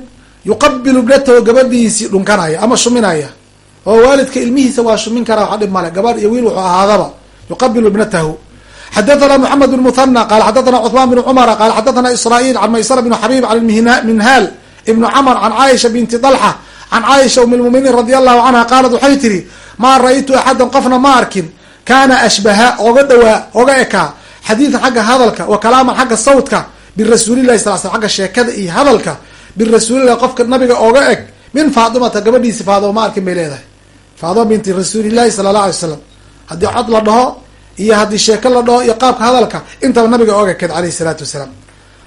yuqabilu ibnatahu gabadhiisii dhunkanaya ama shuminaya. Oo waalidka ilmihiisa waa shumin karaa waxa dhib male gabadh iyo wiil wuxuu ahaadaba yuqabilu ibnatahu xadathana moxamed bn muhana qala xadathana cuثman bn cumara qala xadathana israil can maysara bn xabib an minhaal ibnu camr can caaisha binti dalxa can caaisha um lmuminiin radi allahu canha qaalat waxay tihi maa ra-ytu axadan qofna ma arkin. Kana ashbaha oga dhawaa oga ekaa. Xadiidan xagga hadalka wa kalaaman xagga sawtka birasuulilahi sal sl agga sheekada iyo hadalka birasuulilahi qofka nabiga oga eg min faatimata gabadhiisi faadimo ma arkin bay leedahay. Faadima binti rasuulilahi sala allah alay slam haddii cod la dhaho iyo haddii sheeko la dhaho iyo qaabka hadalka intaba nabiga oga keed alayhi salaatu wasalaam.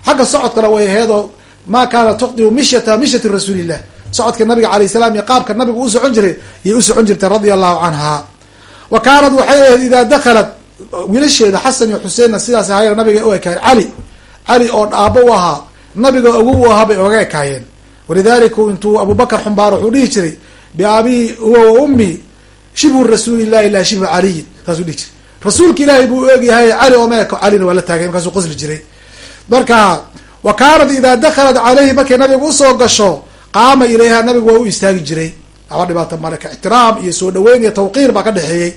Xagga socodkana way aheedoo ma kaana tuqdiu mishyata mishyati rasuulillah socodka nabiga alayh salam iyo qaabka nabiga u socon jiray iyay u socon jirtay radia allahu canha wa kaanat waxay ahayd idaa dakhalat wiilasheeda xasan iyo xuseenna sidaas ahaayeen nabiga u ekaayeen cali cali oo dhaabo u ahaa nabiga ogu u ahaa bay oga ekaayeen walidalika intuu abubakar xumbaar wuxuu dhihi jiray biabii huwa wa ummi shibhu rasuulillahi la shibhu caliyin saasuu dhihi jiray. Rasuulka ilaahay buu eegyahay cali oo meeko calina waa la taagay markaasuu qosli jiray. Marka wa kaanat idaa dakhalat caleyhi markay nabiga u soo gasho qaama ilayha nabigu waa u istaagi jiray. Waxba dhibaato male ka ixtiraam iyo soo dhaweyn iyo tawqiir baa ka dhexeeyey.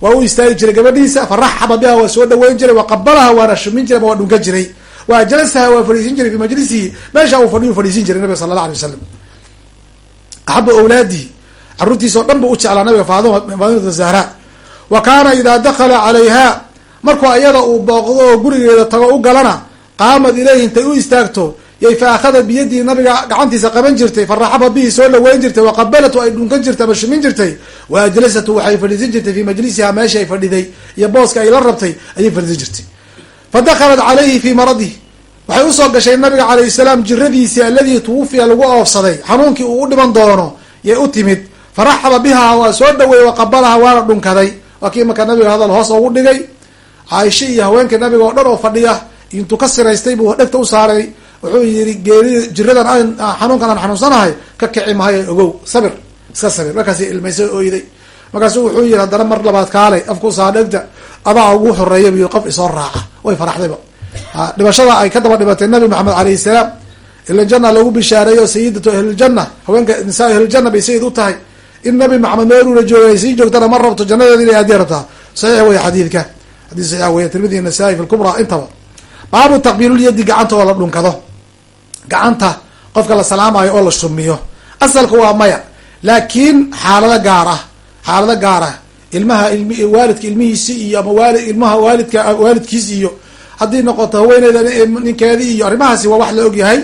Waa u istaagi jiray gabadhiisa faraxaba biha waa soo dhaweyn jiray wa qabalaha waana shumin jiray ma waa dhunka jiray waa jalasaha waa fadhiisin jiray fi majlisihi meesha uu fadhiyu fadhiisin jiray nabiga sala allah alay wasalam axaba awlaadihi caruurtiisa o dhan bu u jeclaa nabiga faadimata zahra. Wa kaana idaa dakala calayha markuu ayada uu booqdo oo gurigeeda tago u galana qaamad ilayhi intay u istaagto yay fa akhada biyadii nabiga gacantiisa qaban jirtay faraxaba bihi soo dhaweyn jirtay waqabalatu ay dhunkan jirtay ama shumin jirtay. Wa ajlasatu waxay fadhiisan jirtay fii majlisiha meesha ay fadhiday iyo booska ay la rabtay ayay fadhiisan jirtay fa dakhalat calayhi fii maradihi. Waxay u soo gashay nabiga calayhi salaam jiradiisii aladii tuwufiya lagu oofsaday xanuunkii uu u dhiman doono yay u timid. Faraxaba biha waa soo dhaweeyey waqabalaha waana dhunkaday. Waa kii marka nabiga hadal hoos ugu dhigay. Caaisha iyo haweenka nabiga oo dhan oo fadhiya intuu ka siraystay buu dhegta u saaray. Wuxuu yidhi geeri jiradan aan xanuunkan aan xanuunsanahay ka kici mahayo ogow sabir iska sabir. Markaas ilmaysa oyday. Markaasu wuxuu yihi haddana mar labaad kaalay afku saa dhegta adaa ugu horreeya bu qof isoo raaca way faraxdayba. Dhimashada ay ka daba dhibatay nabi maxamed alayhi salaam iljana lagu bishaareeyo sayidatu ahliljana haweenka nisaa ahliljana bay sayid u tahay. In nabi maxamed meeluuna joogay sii joogtana ma rabto jannadeeda inay aadii rabtaa. Saxiix wey xadiidka. Xadii saxiix wey tirmidi nasaa-i fi lkubra intaba. Baabu taqbiilulyadi gacanta oo la dhunkado. Gacanta qofka la salaamayo oo la shumiyo. Asalka waa maya laakiin xaalado gaar ah xaalado gaar ah ilmaha ilm waalidka ilmihiisi iyo ama waali ilmaha waalidka waalidkiis iyo haddii noqoto haweeneyda ninkeedi iyo arrimahaasi waa wax la ogyahay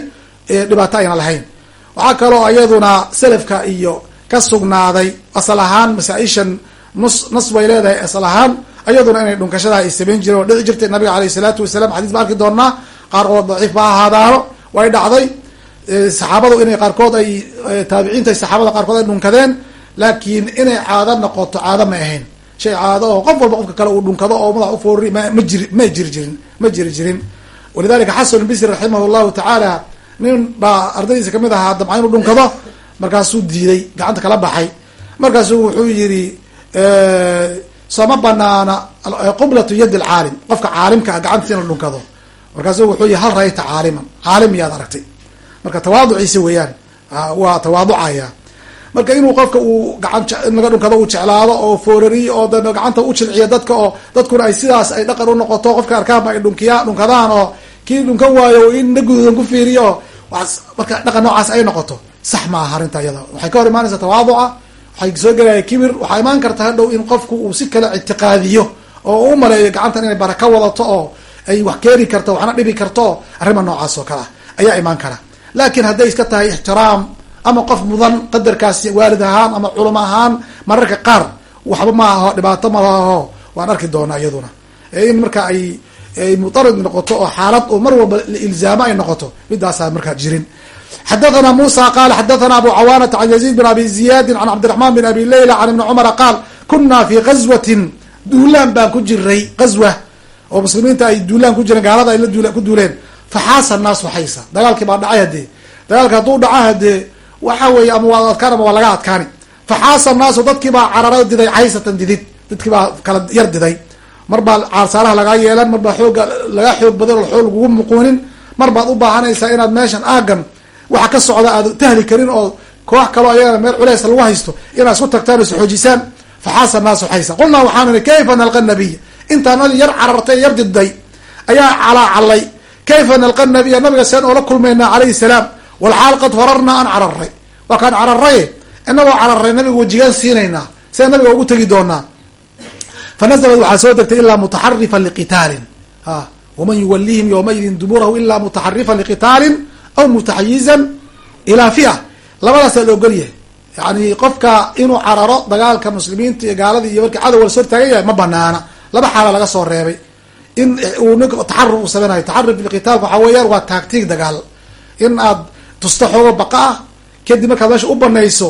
dhibaato ayna lahayn. Waxaa kaloo iyaduna selafka iyo ka sugnaaday asal ahaan masaa-ishan nus nas bay leedahay asal ahaan iyaduna inay dhunkashada ay samayn jireen. Oo dhici jirtay nabiga aleyh isalaatu wasalam xadiis ba arki doonaa qaar oo daciif ba ahaadaano way dhacday. Saxaabadu inay qaarkood ay taabiciinta saxaabada qaarkood ay dhunkadeen laakiin inay caado noqoto caado ma ahayn. Shay caado oo qof walba qofka kale uu dhunkado oo madax ufoori ma ma jiri jirin ma jiri jirin. Walidalika xasan bisri raximah llahu tacaala nin baa ardaydiisa ka mid ahaa damca inuu dhunkado markaasuu diiday gacanta kala baxay. Markaasuu wuxuu yidhi sooma banaana qublatu yadi alcaalim qofka caalimka a gacantiisa in la dhunkado markaasu wuxuu yihi hal ra'ayta caaliman caalim miyaad aragtay. Marka tawaaduciisa weeyaan waa tawaaducaya marka inuu qofka uu gacan naga dhunkado uu jeclaado oo foorariyo oo gacanta u jilciyo dadka oo dadkuna ay sidaas ay dhaqan u noqoto qofka arkaanba ay dhunkiya dhunkadaan oo kii dhunkan waayo in nagudan ku fiiriyo marka dhaqan noocaas ay noqoto. Sax maaha arrinta iyada waxay ka hor imaanaysaa tawaaduca waxay soo gelaya kibir waxaa imaan karta hadhow in qofku uu si kale ictiqaadiyo oo u maleeyo gacantan inay baraka wadato oo ay wax keeni karto waxna dhibi karto arrima noocaas oo kale ayaa imaan kara. Laakiin hadday iska tahay ixtiraam ama qof mudan qadarkaasi waalid ahaan ama culamo ahaan mararka qaar waxba ma aho dhibaato malaho waan arki doonaa iyaduna. In marka ay ay muarid noqoto oo xaalad oo mar walba ilzaamo ay noqoto midaasaa markaa jirin. Xadathana musa qala xadathana abu cawaanata can yaziid bin abi ziyadi can cabdiraxman bin abi leyla can ibni cumara qaal kuna fi gazwatin duulaan baan ku jiray gazwa oo muslimiinta ay duulaan ku jireen gaalada ay ku duuleen. Faxaasa naasu xaysa. Dagaalkii baa dhacay hadee dagaalka hadduu dhaca hadee waxa weeye ama waa adkaan ama waa laga adkaani. Faxaasa naasu dadkii baa carara diday xaysatan didid. Dadkii baa kala yar diday. Mar baa caarsaaraha lagaa yeelan mar baa xooga laga xoog badan oo xoog lagugu muquunin. Mar baad u baahanaysaa inaad meeshan aagan waxa ka socda aad tahli karin oo koox kaloo ayagana meel culeys lagu haysto inaad isku tagtaan oo isxoojisaan faxaasa naasu xaysa. Qulnaa waxaan ihi kayfa nalqa nabiy intaan adi yar carartay yar diday ayaa calaacalay kayfa nalqa nabiya nabiga seen oola kulmaynaa calayhi salaam walxaal qad fararnaa aan cararay waa kaan cararaye inagoo cararay nabiga wejigaan siinaynaa see nabiga ugu tegi doonaa. Fanazlad waxaa soo degtay ilaa mutaxarifan liqitaalin. Waman yuwalihim yowmaidin duburahu ilaa mutaxarifan liqitaalin aw mutaxayizan ilaa fia. Labadaasaa la ogol yani qofka inuu cararo dagaalka muslimiinta iyo gaaladii iyo markii cadow la sor taagan yahay ma banaana laba xaala laga soo reebay. In uu nin taxaruf uu sameynayo. Taxaruf liqitaalka waxaa weeyaan waa taagtiig dagaal. In aad tusto xoogo baqa ah. Kadib markaad meesha u banayso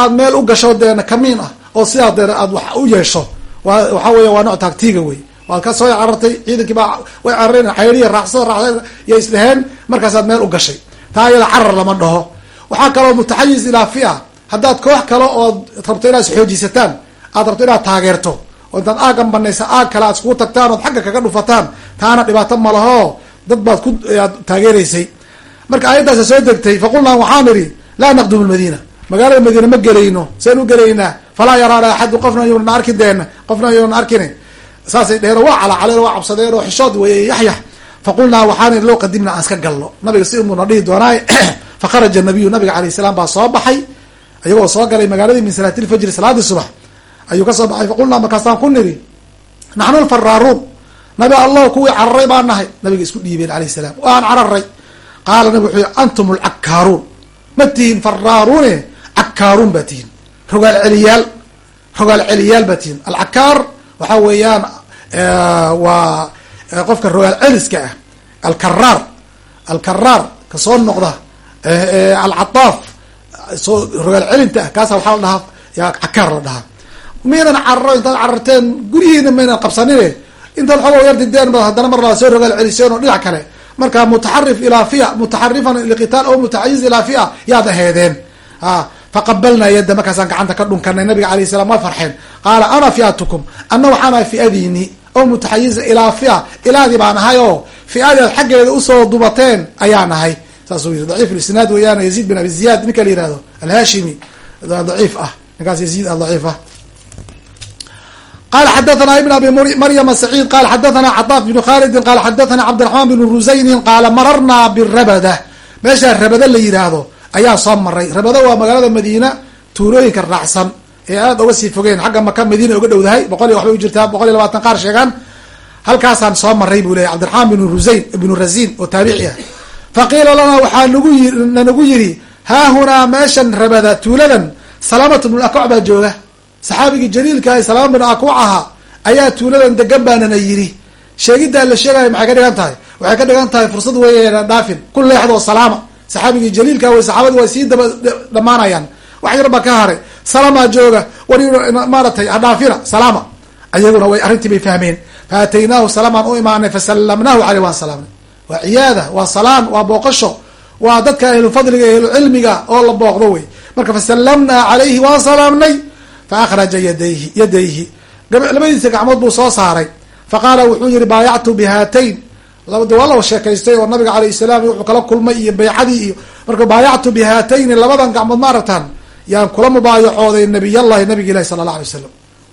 aad meel u gasho deena kamiin ah oo sidaa deena aad wax u yeesho. Wa waxaa weya waa nooc taagtiiga wey waad ka soo carartay ciidankii baa way carareen xayriya raacsada raacsa iyo islaheen markaasaad meel u gashay. Taa iyada carar lama dhaho. Waxaa kaloo mutaxayiz ilaa fia haddaad koox kale ood rabto inaad isxoojisataan aad rabto inaad taageerto. Oo intaad aagan banaysa aag kale aad iskugu tagtaan ood xagga kaga dhufataan taana dhibaato malaho dad baad ku aad taageeraysay marka aayaddaasa soo degtay faqulnaa waxaan idhi laa naqdumu lmadiina magaalada madiina ma gelayno seen u gelaynaa falaa yaraana axadu qofna yuuna arki deena qofna yuuna arkine. Saasay dheheen waa calaacaleen waa cabsadeen oo xishood weeye yaxyax faqulnaa waxaan low qadimna aan iska galno nabiga si umuuna dhihi doonaay fakharaja nabiyu nabiga alayh salaam baa soo baxay. Ayagoo soo galay magaaladii min salaati lfajri salaadii subax. Ayuu ka soo baxay faqulnaa markaasaan ku niri naxnu lfaraaruun nabi allah kuwii cararay baan nahay. Nabiga isku dhiibeen alayh salaam. Waan cararay qaala nabig wuxuu yihi antum lcakkaaruun ma tihin faraaruune cakkaaruun baa tihin rogaal celiyaal rogaal celiyaal baa tihin alcakaar waxaa weeyaan waa qofka rogaal celiska ah alkaraar alkaraar ka soo noqda alcataaf soo rogaal celinta ah kaasa waxaa la dhahaa yaa cakaar la dhahaa maynan cararo intaad cararteen guryihiina maynan qabsanine intaad xogo yar dideen ba haddana mar laa soo rogaal celiseen oo dhinac kale marka mutaxarif ilaa fia mutaxarifan liqitaal o mutaxayiz ilaa fia yaad aheedeen a faqabalnaa yadda markaasaan gacanta ka dhunkanay nabiga alayh salam waa farxeen. Qaala ana fiatukum ana waxaanahay fiadiini oo mutaxayiza ilaa fia ilaadii baan ahay oo fiadii aad xaggeeda u soo dubateen ayaan ahay. Saasuu yiri daciif isnaad weeyaan yaziid bin abi ziyad ninka la yihahdo alhashimi daciif ah ninkaas yaziid a daciif ah qala xadathana ibn abi maryama saciid qala xadathana cadaaf bnu khalidin qala xadathana cabdiraxmaan bnu rusaynin qaala mararnaa birabada meeshaa rabada la yidhaahdo ayaa soo maray rabada waa magaalada madiina tuulooyinka raacsan ee aada oga sii fogeen xagga maka madiina oga dhowdahay boqol iyo waxbay u jirtaa boqol iyo labaatan qaar sheegaan halkaasaan soo maray buu leyahy cabdiraxmaan bnu rusayn ibnu rasin oo taabici ah faqiila lanaa waxaa nagu yi nanagu yidhi haahunaa meeshan rabada tuuladan salaamat bnu baa jooga saxaabigii jaliilkaah salaama bin akwac ahaa ayaa tuuladan degan baanana yidhi. Sheegiddaa la sheegaya maxay ka dhigan tahay? Waxay ka dhigan tahay fursad weeyana dhaafin. Ku leexdoo salaama. Saxaabigii jaliilka wey saxaabadi way sii daba dhamaanayaan wax yar baa ka haray. Salaamaa jooga. War maaratay hadhaafina salaama. Ayaguna way arrintii bay fahmeen. Faataynaahu salaamaan u imaanay fasallamnaahu caleyh waan salaamnay waa ciyaada waa salaan waa booqasho. Waa dadka ahlufadliga ahlucilmiga oo la booqdo wey. Marka fasallamnaa calayhi waan salaamnay fa akhraja yadayhi yadayhi labadiisa gacmood buu soo saaray fa qaala wuxuu yihi baayactu bihaatayn waa sheekaystay oo nabiga alayh salaam wuxuu kala kulmay iyo baycadii iyo marka baayactu bihaatayni labadan gacmood ma aragtaan yaan kula mubaayacooday nabiyallahi nabigi ilahi sala allah alay wasalam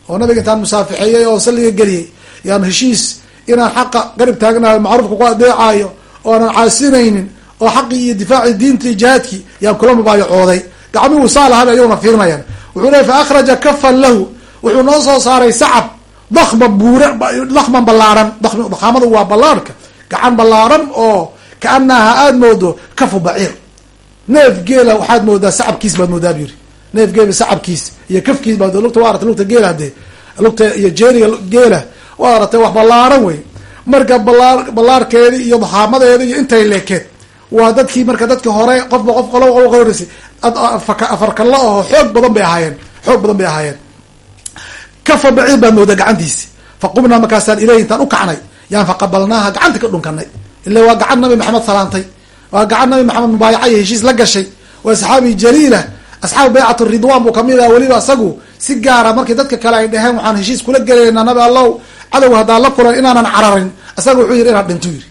oo nabiga intaan musaafixeeyey oo salliga geliyey yaan heshiis inaan xaqa garib taagnayo macruufka ku adeecaayo oo aanan caasinaynin oo xaqii iyo difaaci diinta jihaadkii yaan kula mubaayacooday gacmihuu saa lahaa ayaguna fiirinayaan wuxuu leey fa akhraja kafan lahu. Wuxuu noo soo saaray sacab dakma buura dakman ballaaran. Dakhaamadu waa ballaarhka gacan ballaaran oo kaanaha aada moodo kafu baciir. Neef geela waxaad moodaa sacabkiis baad moodaa bu yiri neef geela sacabkiis iyo kafkiis baad lugta waa aratay lugta geela hadee lugta iyo jeeriga geela waa aratay wax ballaaran wey. Marka balaar ballaarkeedi iyo dahaamadeedi iyo intay leekeed waa dadkii marka dadki hore qofba qof qolo ka horeysay afarkalla oo xoog badan bay ahaayeen. Xoog badan bay ahaayeen. Kafa baciir baad moodaa gacantiisi faqumnaa markaasaan ileyhi intaan u kacnay. Yaan faqabalnaaha gacanta ka dhunkanay ila waa gacan nabi maxamed salaantay. Waa gacan nabi maxamed mubaayaca heshiis la gashay. Waa saxaabi jaliila. Asxaabu baycat ridwan buu ka mid aha weliba asagu. Si gaara markii dadka kale ay dheheen waxaan heshiis kula gelaynaa nabi allow cadow haddaan la kulan inaanan cararin. Asaga wuxuu yihi inaan dhinto yiri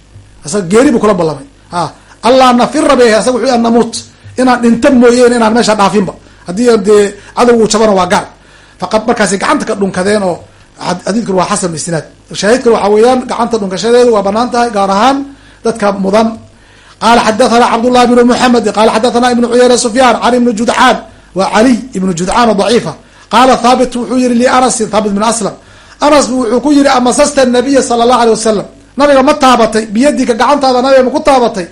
asaga geeri buu kula ballamay. A allah nafira bay asaga wuxuu namuut inaan dhinto mooyeen inaan meesha dhaafinba haddii dee cadow uu jabana waa gaal. Faqad markaasi gacanta ka dhunkadeen oo xadiidkuna waa xasan isnaad shaahidkuna waxaa weeyaan gacanta dhunkashadeedu waa bannaan tahay gaar ahaan dadka mudan. Qala xadathana cabdullahi bnu muxamed qala xadathana ibnu cuyayna sufyaan can ibni judcaan waa caliy ibnu judcaan oo daciifa. Qaala thaabit wuxuu yihi lianasin thaabit bin aslam. Anas wuxuu ku yihi amasasta nabiya sala allahu alay wasalam nabiga ma taabatay biyadika gacantaada nabiga ma ku taabatay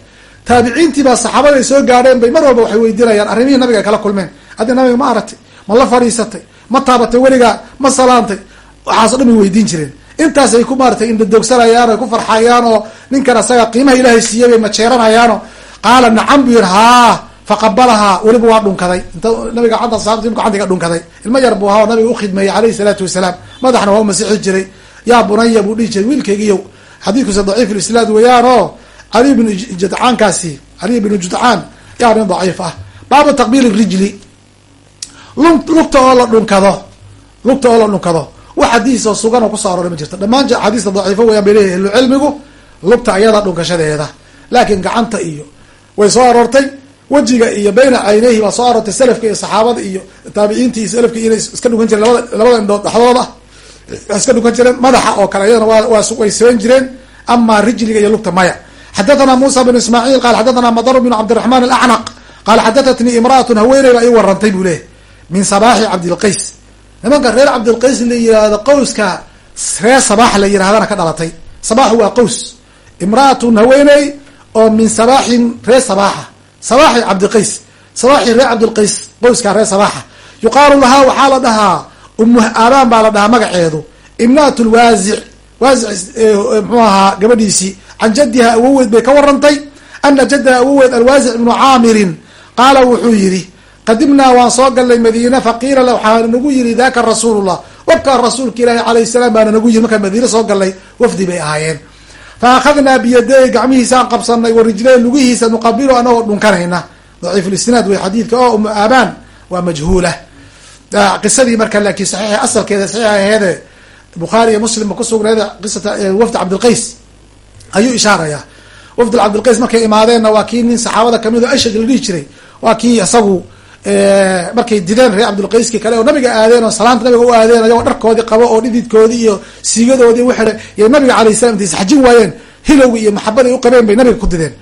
taabiciintii baa saxaabada ay soo gaadheen bay mar walba waxay weydiinayaan arrimihii nabiga ay kala kulmeen. Haddii nabiga ma aragtay ma la fadhiisatay ma taabatay weligaa ma salaantay waxaaso dhan bay weydiin jireen. Intaasay ku maaratay indhadoogsanayaan o ku farxayaan ninkan asaga qiimaha ilaahay siiyey bay majeeranayaano qaala nacam buu yihi haa faqabalahaa weliba waa dhunkaday. Inta nabiga gacantiga dhunkaday. Ilmo yar buu ahaa oo nabiga ukhidmeeyey alayhi salaatu wasalaam. Madaxna waa u masixi jiray. Yaa bunaya buu dhihi jiray wiilkaygiiyow xadiidkusa daciif lisnaad weeyaan oo cali bnu judcaankaasi cali bnu judcaan yaa nin daciif ah. Baabu taqbiil rijli. Lugta oo la dhunkado lugta oo la dhunkado. Wax xadiis oo sugan oo ku soo aroray ma jirto dhammaan xadiista daciifo weyaan bay leeyahy ahlucilmigu lugta ayada dhunkashadeeda. Laakiin gacanta iyo way soo aroortay. Wejiga iyo bayna cayneyhi waa soo aroortay salafka iyo saxaabada iyo taabiciinta iyo salafka inay iska dhunkan jireen labada labada indhood dhexdooda. Iska dhunkan jireen madaxa oo kale ayadana waa way seen jireen. Amaa rijliga iyo lugta maya xadathana muusa bn ismaaciil qala xadathana madar bn cabdiraxmaan alacnaq qaala xadatatnii imraatun haweeney baa ii warantay buu leeyahy min sabaaxi cabdilqays nimanka reer cabdilqays la yihahdo qowska reer sabaax la yirahdana ka dhalatay sabaaxu waa qows imraatun haweeney oo min sabaaxin reer sabaaxa sabaaxi cabdiqays sabaaxi reer cabdilqays qowska reer sabaaxa yuqaalu lahaa waxaa la dhahaa umuh aabaan baa la dhahaa magaceedu imnaat lwaasic waasic mxuu ahaa gabadhiisii can jadiha awoweed bay ka warantay ana jadaha awoweed alwaasic ibnu caamirin. Qaala wuxuu yidhi qadimnaa waan soo galnay madiina faqiila waxaa nagu yidhi daka rasuulullah. Wabkaa rasuulka ilaahi alayh salaam baana nagu yidhi markaan madiine soo galnay wafdi bay ahaayeen. Fa akhadnaa biyaday gacmihiisaan qabsanay wa rijley lugihiisa nuqabilu anagoo dhunkanayna daciif lisnaad wey xadiidka oo umu aabaan waa majhuula. Qisadii marka laakiin saxiix asalkeeda saxiix aheede bukhaari iyo muslimba kusugneed qisata wafdi cabdilqays ayuu ishaarayaa wafd cabdilqays markay imaadeenna waa kii nin saxaabada ka mid oo ashad la dhihi jiray. Waa kii isagu markay dideen reer cabdilqayski kale oo nabiga aadeen oo salaanta nabiga u aadeen ayagoo dharkoodii qabo oo dhididkoodii iyo siigadoodii wixi iyo nabiga alayh salam intay isxajin waayeen hilowgi iyo maxabaday u qabeen bay nabiga ku dideen.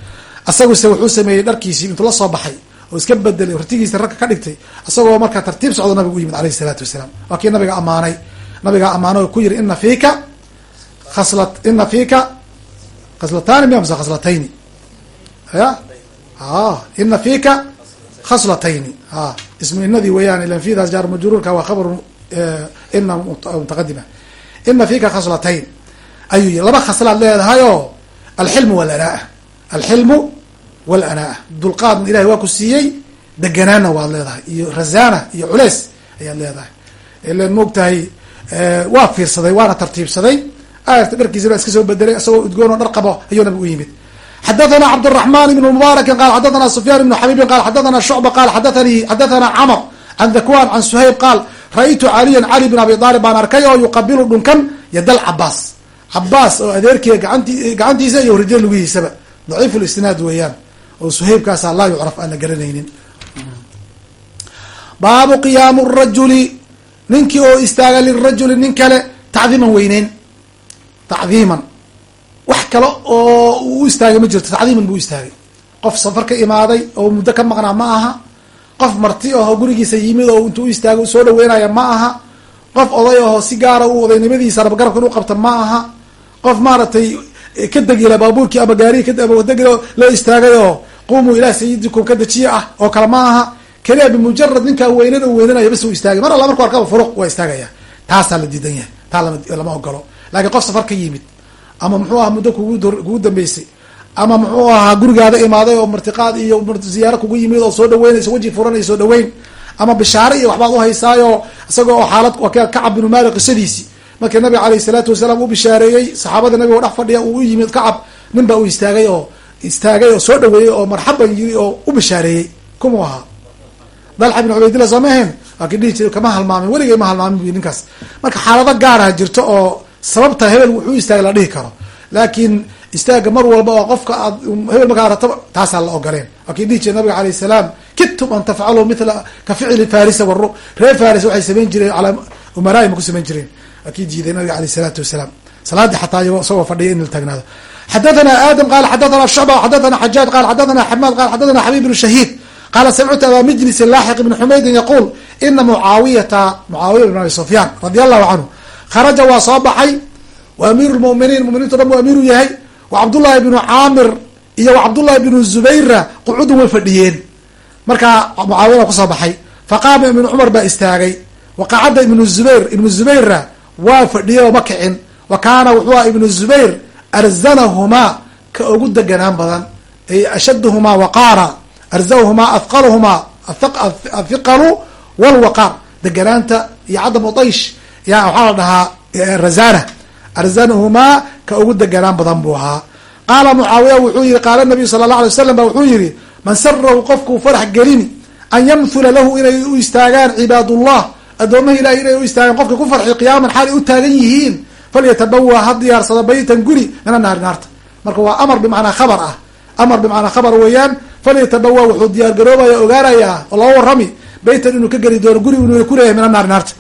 Isaguse wuxuu sameeyey dharkiisii intuu la soo baxay oo iska bedelay hortigiisa ragka ka dhigtay isagoo markaa tartiib socdo nabiga u yimid alayh salaatu wasalaam. Waa kii nabiga ammaanay nabigaa ammaano ku yiri ina fiika asla ina fiika khaslatani miya mase khaslatayni. Ya? A ina fiika khaslatayni. A ismu inadii weeyaan ilan fidaas jaar majruurka waa khabaru ina mutaqadima ina fiika khaslatayn ayuu yiri laba khaslaad leedahay oo alxilmu walanaa alxilmu walanaa dulqaadna ilahay waa ku siiyey deganaanna waad leedahay. Iyo razana iyo culeys ayaad leedahay. Ilan moogtahay waa fiirsaday waana tartiibsaday aarta dharkiisana iska soo bedelay isagoo udgoon oo dhar qabo ayuu nabigu u yimid xadathana cabdالرaحman ibn mubarakin qal xadathana sufyan ibn xabibin qal xadathana shucba qal xadathani xadathana camr can dakwan can suhayb qaal ra-ytu caliyan cali bin abi aalib baan arkay oo yuqabilu dhunkan yadal cabaas cabaas oo adeerkiga gaanti gacantiisa iyo rijla lugihiisaba daciif lisnaad weeyaan oo suhaybkaasa laa yucraf aan la garanaynin baabu qiyaamu rajuli ninkii oo istaaga lirajuli nin kale tacdiiman weyneyn. Tacdiiman. Wax kale oo uu istaagay ma jirto tacdiiman buu istaagay. Qof safar ka imaaday oo muddo ka maqnaa ma aha. Qof marti aho gurigiisa yimid oo intuu u istaagay soo dhaweynaya ma aha. Qof oday aho si gaara u odaynimadiisa garabka inu qabta ma aha. Qof maaragtay ka degila baabuurkii ama gaarigi kadegil loo istaagay oo qumuu ilaah sayidikum ka dejiye ah oo kale ma aha keliya bimujarad ninkaa weynan u weynanayo bas uu istaagay. Mar alla marku arkaba furuq waa istaagaya. Taasaa la diidan yahay. Taa lama ogolo laakiin qof safar ka yimid ama muxuu aha muddo kugu dambeysay ama muxuu ahaa gurigaada imaaday oo martiqaad iyo ziyaaro kugu yimid oo soo dhaweynayso weji furanay soo dhaweyn ama bishaare iyo waxbaad uhaysaayo isaga oo xaalad kacab binu maalik qisadiisi. Markii nabiga alayh salaatu wasalaam u bishaareeyey saxaabada nabiga dhex fadhiya uu u yimid kacab nin baa uu istaagay oo istaagay oo soo dhaweeyey oo marxaban yiri oo u bishaareeyey. Kumuu ahaa dalxa bin cubaydillah soo maaheen waa ki dhihi kama halmaamin weligay ma halmaamin ninkaas. Marka xaalado gaarah jirto oo sababta hebel wuxuu istaagay la dhihi karo. Laakiin istaaga mar walba oo qofka aad hebel markaa rataba taasaan la ogoleen. Waa kii dhihi jiray nabiga alayh salaam kidtum an tafcaluu mila ka ficli farisa waru reer faris waxay samayn jireen alaa umaraai ma ku samayn jireen. Waa kii diiday nabiga aleyh salaatu wasalaam. Salaadii xataa isagoo fadhiya in la taagnaado. Xadathana aadam qala xadathana shucba xadathana xajaaj qala xadathana xamaad qala xadathana xabib bnu shahiid qala samictu aba mijlis laaxiq ibn xumaydin yaquul ina mucaawiyata mucaawiya bn abi sufyaan radia allahu canhu kharaja waa soo baxay wa amiiru lmuminiin muminiinto dhan buu amiiru yahay wa cabdullahi bnu caamir iyo wa cabdullahi bnu zubayra qucudun way fadhiyeen markaa mucaawiya baa ku soo baxay faqaama ibnu cumar baa istaagay wa qacadda ibnu zubayr ibnu zubayra waa fadhiyay oo ma kicin wa kaana wuxuu aha ibnu zubayr arzanahumaa ka ugu deganaan badan ay ashaduhumaa waqaara arzahumaa ahqaluhumaa athiqalu walwaqaar deganaanta iyo cadam utaysh ya waxaa la dhahaa razana arzanahumaa ka ugu deganaan badan buu ahaa qaala mucaawiya wuxuu yihi qaala nabiyu sala allah alay wasalam ba wuxuu yihi man sarahu qofkuu farax gelini an yamhula lahu inay u istaagaan cibaadullah addoomaha ilahi inay u istaagaan qofka ku farxi qiyaaman xaal ay u taagan yihiin falyatabawa ha diyaarsado baytan guri min anaari naarta marka waa amar bimacnaa khabar ah amar bimacnaa khabar weeyaan falyatabawa wuxuu diyaar garoobaya ogaanayaa oo laba warrami baytan inuu ka geli doono guri inuu kuleeyahay min anaari naarta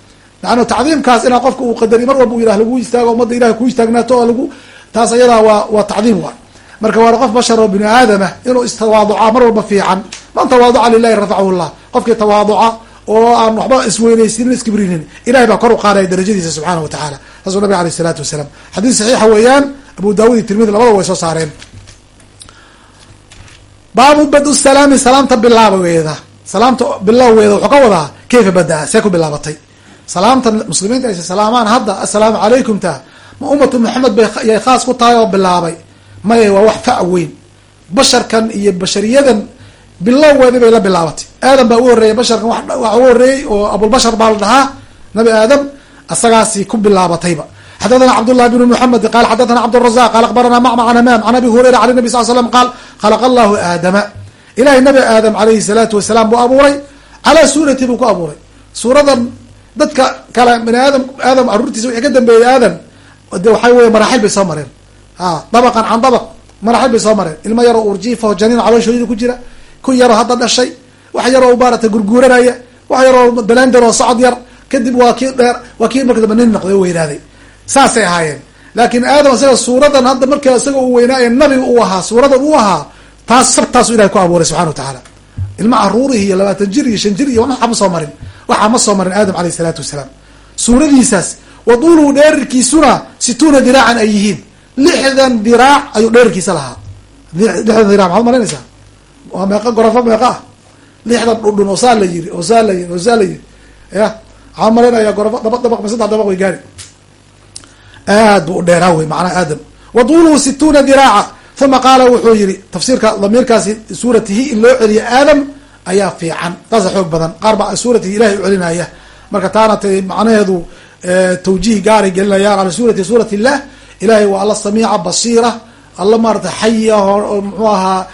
laanna tacdiimkaas inaa qofka uu qadari mar walba u yirah lagu istaago ummadda ilahay ku istaagnaato oo lagu taas ayadaa waa waa tacdiim wa marka waana qof bashar oo bini aadama inuu istawaaduca mar walba fiican man tawaaduca lilahi rafacahu llah qofkii tawaaduca oo aan waxba isweynaysiinin iskibrinin ilahay baa kor u qaadaya darajadiisa subxaana wa tacaala saasuu nabig aleyh isalaatu wasalaam xadiis saxiixa weeyaan abu daawud iyo tirmidi labada way soo saareen baabu badu salaami salaamta bilaabaweeda. Salaamta bilowgeeda wuxuu ka wadaa kayfa badaa see ku bilaabatay. Salaamta muslimiinta aysa salaamaan hadda assalaamu calaykum ta. Ma ummatu maxamed bayay khaas ku tahay oo bilaabay. Maya waa wax fac weyn. Basharkan iyo bashariyadan bilowgeedii bay la bilaabatay. Aadam baa ugu horreeyay basharkan waa ugu horreeyey oo abulbashar baa la dhahaa nabi aadam asagaasi ku bilaabatayba xadathana cabdالlah bn mحamed qal xadathana cabdالrazaq qal akbarana mcmc an amam an abi hurayra an nabi sal slam qaal khalaqa allahu aadama ilahay nabi aadam alayhi الsalaatu wasalaam buu abuuray calaa suurati buu ku abuuray suuradan dadka kale bani aadam aadam aruurtiisa wixii ka dambeeyey aadam de waxay wey maraaxil bay soo mareen a dabaqan can dabaq maraaxil bay soo mareen ilmo yaroo urjiifaho janiin calooshooyada ku jira ku yaroo hadda dhashay wax yaroo maarata gurguuranaya wax yaroo balender oo socod yar kadib waa kii dheer waa kii marka dambe nin noqday o weynaaday saasay ahaayeen. Laakiin aadam isaga suuradan hadda marka isaga uu weynaa ee nabiga uu ahaa suuradan uu ahaa taas sabtaasu ilahay ku abuuray subxana wa tacaala. Ilma caruurihi iyo labaatan jir iyo shan jir iyo waxa ma soo marin. Waxaa ma soo marin aadam aleyh isalaatu wasalaam. Suuradiisaas wa duuluhu dheerarkiisuna situuna diraacan ay yihiin. Lixdan diraac ayuu dheerarkiisa lahaa. Lixdan dirac maxaad malaynaysaa waa meeqa gorofo meeqa ah. Lixdan dhudhun oo saa la yiri oo saa la yiri oo saa la yiri ya waxaan malaynayaa gorofo daba dabaq ma saddex dabaq way gaari aad bu u dheeraa wey macnaha aadam. Wa duuluhu situuna diraaca. Uma qaala wuxuu yihi tafsiirka damiirkaasi suuratihi in loo celiyo aadam ayaa fiican. Taasa xoog badan. Qaar baa suuratihi ilahay u celinaya. Marka taana t macnaheedu tawjiih gaaray gelinayaan ala suurati suurat illah. Ilahay waa alla samiica basiira alla maarata xaya oo muxuu ahaa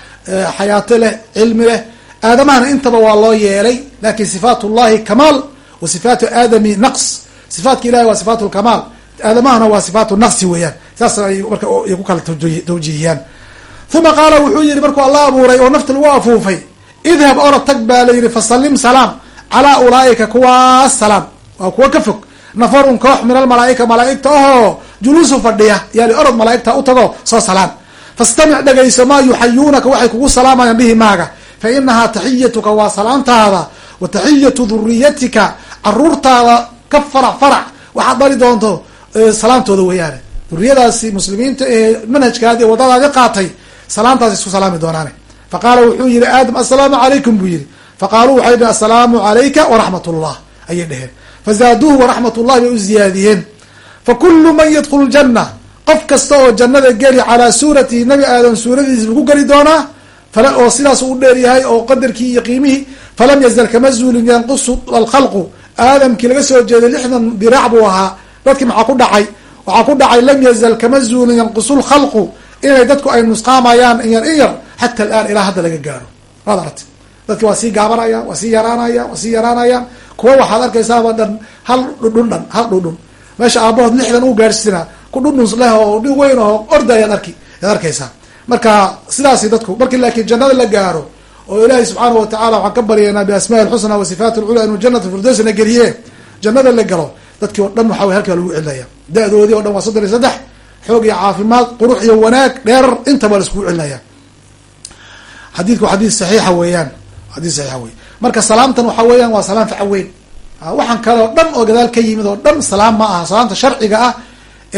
xayaato leh cilmi leh. Aadamahana intaba waa loo yeelay laakiin sifaat llahi kamaal wa sifaatu aadami naqs. Sifaatka ilahi waa sifaat lkamaal aadamahana waa sifaatu naqsi weeyaan. Saas marka ay ku kala tawjiihiyaan. Uma qaala wuxuu yihi markuu alla abuuray oo nafta lagu afuufay idhab ora tag baa la yihi fasalim salaam calaa ulaaika kuwaas salaam. Waa kuwa ka fog. Nafarun koox min almalaaika malaaigta ahoo juluusu fadhiya yaali orod malaaigta u tago soo salaan. Fastamic dhegayso maa yuxayuunaka waxay kugu salaamayaan bihi maaga. Fa inahaa taxiyatuka waa salaamtaada wa taxiyatu duriyatika caruurtaada ka farac farac. Waxaad dhali doonto salaamtooda weeyaane. Duriyadaasi muslimiinta ee manhajkaadi ee waddadaadi qaatay salaamtaas isku salaami doonaane. Fa qaala wuxuu yihi aadam assalaamu calaykum buu yihi faqaaluu waxay dhihi assalaamu calayka waraxmat ullah ayay dheheen fazaaduuhu waraxmat ullahi bay u ziyaadiyeen. Fa kullu man yadkhulu ljanna qof kasta oo jannada geli calaa suuratihi nabi aadam suuradiisa lagu geli doonaa oo sidaas u dheeryahay oo qadarkii iyo qiimihii falam yazal kama zuulin yanqusu alkhalqu. Aadamkii laga soo jeeday lixdan diraac buu ahaa dadkii maxaa ku dhacay? Waxaa ku dhacay lam yazal kama zuulin yanqusu lkhalqu inay dadku ay nusqaamayaan in yar in yar xata alaan ilaa hadda laga gaaro. Waad aragti dadki waa sii gaabanayaan waa sii yaraanayaan waa sii yaraanayaan kuwa waxaad arkaysaaba dhan hal dhudhun dhan hal dhudhun meesha aabahood lixdan u gaarsiina ku dhudhun leh oo dhi weyn oo ordayaad arki yaad arkaysaa. Marka sidaasi dadku markii laakiin jannada la gaaro oo ilaahay subxaanahu watacala waxaan ka baryaynaa biasmaai lxusna wa sifaat lcula inuu janata firdowsna geliye jannada la galo dadkii o dhan waxaa halkaa lagu celinaya da-doodii o dhan waa soddon iyo saddex. Xoog iyo caafimaad qurux iyo wanaag dheerar intaba la iskugu celinaya xadiidku xadiis saxiixa weeyaan. Xadiis saxiixa wey marka salaamtan waxa weeyaan waa salaam faca weyn. Waxaan kale oo dhan oo gadaal ka yimid oo dhan salaam ma aha. Salaamta sharciga ah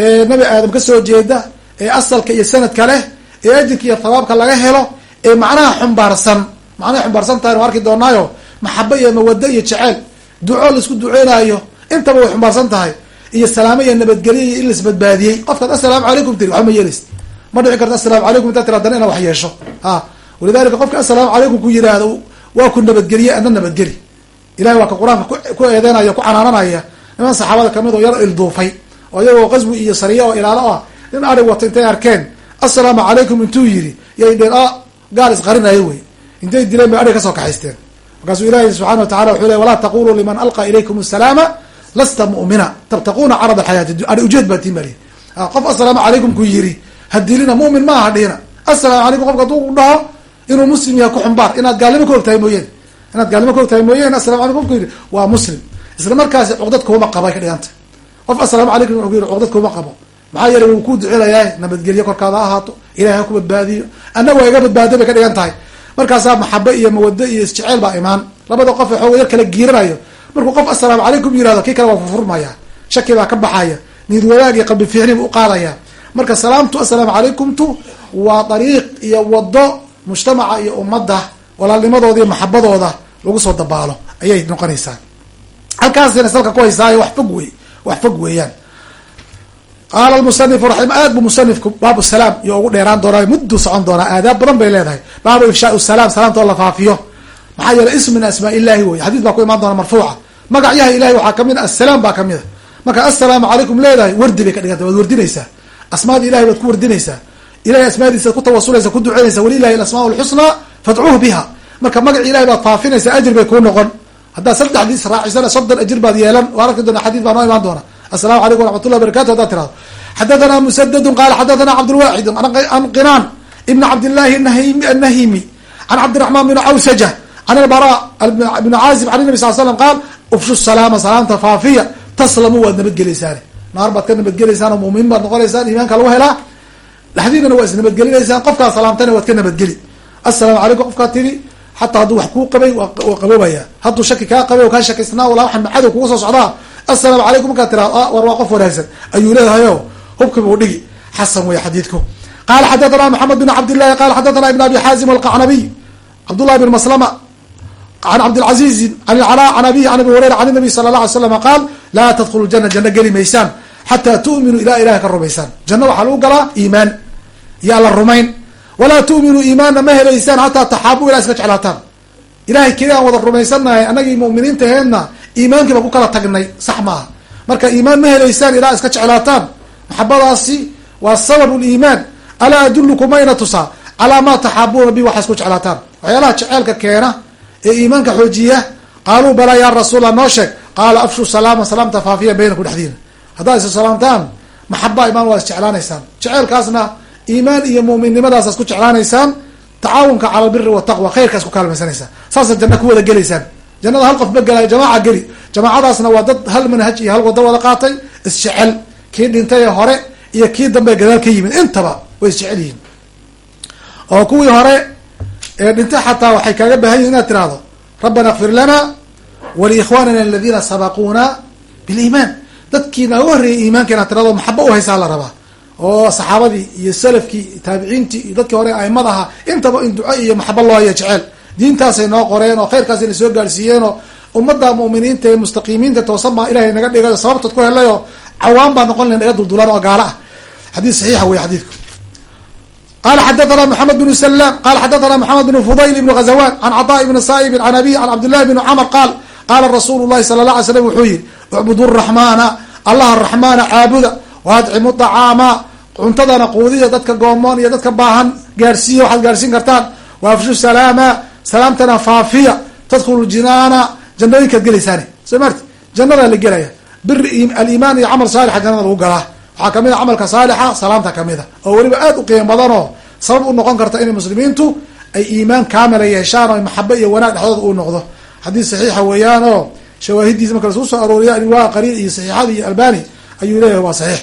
ee nabi aadam ka soo jeeda ee asalka iyo sanadka leh ee ajirka iyo thabaabka laga helo ee macnaha xumbaarsan. Macnaha xumbaarsan tahay nu arki doonaayo. Maxaba iyo mawado iyo jeceyl duco la isku duceynaayo intaba way xumbaarsan tahay iyo salaamo iyo nabadgelyo iyo in laisbadbaadiyey qofkaad assalaamu calaykum tiri waxba ma yeelaysa ma dhici karto assalaamu calaykum intaa tira dana ina wax yeesho. A walidalika qofka assalaamu calaykum ku yiraahdo waa ku nabadgeliye adna nabadgeli. Ilahay waa ka qur'aanka ku eedeynaya ku canaananaya. Niman saxaabada ka mid oo yar ilduufay oo iyagoo qaswi iyo sariya oo ilaalo ah nin arig wato intay arkeen. Assalaamu calaykum intuu yiri yay dheen a gaal isqarinayo wey. Intay dileen bay arig ka soo kaxaysteen. Markaasuu ilahi subxana wa tacala wuxuu ley walaa taquluu liman alqa ilaykum asalaama lasta mu'mina tabtaquuna carad alxayaati ani ujeed baa tiin bali qof assalaamu calaykum ku yiri hadilina mu'min ma aha dhihina assalaamu calaykum qofka haduu dhaho inuu muslim yahay ku xumbaar inaad gaalnimo ka og tahay mooyeen inaad gaalnimo ka og tahay mooyeen assalamu alaykum qofku yidhi waa muslim isla markaasi cuqdad kuuma qaba ay ka dhiganta qof assalaamu calaykum wuxuu yidhi cuqdad kuuma qabo maxaa yeeley wuu ku ducinayaa nabadgelyo korkaada ahaato ilahay ha ku badbaadiyo anna waa iga badbaado bay ka dhigan tahay markaasaa maxabo iyo mawado iyo isjeceyl baa imaan labada qof xooga yar kala giiranayo markuu qof assalaamu calaykum yiraahdo kii kale waa furfurmaya shaki baa ka baxaya niyad wadaag iyo qalbi fiixni bu uqaadaya marka salaamtu assalaamu calaykumtu waa dariiq iyo wado mujtamaca iyo ummadda walaalnimadooda iyo maxabadooda lagu soo dabaalo ayay noqonaysaa halkaasina salka ku haysaayo wax fog wey wax fog weeyaan. Qaala musanifu raim aad bu musanifku baabu salaam iyo ugu dheeraan doonaa muddu socon doonaa aadaab badan bay leedahay. Baabu ifshaa salaam salaamta la faafiyo. Maxaa yeele ism min asmaa illahi wey xadiis baa ku imaan doona marfuuca magacyaha ilahay waxaa ka mid a assalaam baa ka mid a marka assalaamu calaykum leedahay wardi bay ka dhiganta waad wardinaysaa. Asmaada ilahay baad ku wardinaysaa. Ilahay asmaadiisa ku tawasulaysa ku duceynaysa walilahi alasmaa lxusnaa fadcuuh biha marka magaci ilahay baad faafinaysaa ajir bay kuu noqon. Haddaad saddexdiis raacisana soddon ajir baad yeelan. Waa arki doona xadiis baa noo imaan doona asalamu alaykum waraxmat llah barakatu haddaad tirahdo xadathana musadadu qaala xadathana cabdulwaxid an qinaan ibn cabdillahi annahimi can cabdiraxmaan bn cawsaja can albara bn caazib can nabi sal slam qaal ufshu salaama salaamta faafiya taslamu waad nabadgeleysaane naar baad ka nabadgeleysaan oo muuminiin baad noqonaysaan iimaanka lagu helaa dhexdiinana waa isnabadgelinaysaan qofkaa salaamtana waad ka nabadgeli assalaamu calaykum qofkaa tidhi xataa hadduu wax kuu qabay waa qaboobaya hadduu shaki kaa qabay oo kaa shakiysnaa walaa waxan macadow kuga soo socdaa assalaamu calaykum markaa tira war waa qof wanaagsan ayuu leedahayo hubkiba u dhigi xasan wey xadiidku qala xadathana maxamed bin cabdillahi qala xadathana ibn abi xaazim alqacnabiy cabdullahi bin maslama an cabdilcaziizi an abihi can abi hurayra can nabiy sala la alay slam qaal laa tadkhulu ljana janno geli maysaan xataa tu'minuu ilaa ilahay ka rumaysaan janno waxaa lagu galaa iimaan iyo alla rumayn walaa tu'minuu iimaanna ma helaysaan xataa taxaabu ila iska jeclaataan ilahay keli aan wada rumaysannahay annagii mu'miniinta heedna iimaankii baan ku kala tagnay sax maaha marka iimaan ma helaysaan ilaa iska jeclaataan maxabadaasi waa sabab liimaan alaa adulukum mayna tusaa calaa maa taxaabuuna bi waxaa isku jeclaataan waxyaalaha jeceelka keena ee iimaanka xoojiya qaaluu balaa ya rasuulla noo sheeg. Qaala afshu salaama salaamta faafiya baynaku dhexdiina haddaad is salaamtaan maxaba imaan waa is jeclaanaysaan. Jeceelkaasna iimaan iyo muuminnimadaasa isku jeclaanaysaan. Tacaawunka cala albiri wataqwa khayrka isku kaalmaysanaysaan saasa janna ku wada gelaysaan. Jannada hal qof ma gelayo jamaaca geli. Jamaacadaasna waa dad hal manhaj iyo hal wado wada qaatay isjecel kii dhintay ee hore iyo kii dambe gadaal ka yimid. Intaba way isjecel yihiin. Oo kuwii hore ee dhintay xataa waxay kaaga baahan yihiin inaad tirahdo rabbana kfir lana waliikhwanina aladiina sabaquuna biliimaan. Dadkii naga horreeyay iimaanka inaad tirahdo maxaba u haysaa la rabaa. Oo saxaabadii iyo salafkii taabiciintii iyo dadkii hore aimada intaba in duco iyo maxaba loo haya jeceel diintaasay noo qoreen oo khayrkaasayna soo gaarsiiyeen oo ummadda mu'miniinta ee mustaqiimiinta toosan baa ilahay naga dhigay oo sababtood ku helay cawaan baa noqon layn naga duldulaan oo gaalo ah. Xadiis saxiixa wey xadiidku qala xadathana maxamed bnu salaam qala xadathana maxamed bnu fudayl ibnu ghazawan can caطaa ibni saa'ibin can abihi can cabdillahi bni camr qaal qaala rasuulu llahi sala la alay slam wuxuu yihi ucbudu raxmaana allaha raxmaana caabuda waadcimu طacaama cuntadana quudiya dadka goomoon iyo dadka baahan gaarsiiya waxaad gaarsiin kartaan. waafshu salaama salaamtana faafiya tadkhulu jinaana jannooyinkaad gelaysaane soo maarti jannadaa la gelaya biri aliimaan iyo camal saalixa jannada lagu galaa waxaa ka mid a camalka saalixa salaamta ka mid a oo weliba aad u qiimo badan oo sabab u noqon karta inay muslimiintu ay iimaan kaamila yeeshaan oo maxabe iyo wanaag dhexdooda uu noqdo. Xadiis saxiixa weeyaan oo shawaahidiisa marka lasuu soo arooriya waa qariin iyo saxiixada iyo albani ayuu leeyahay waa saxiix.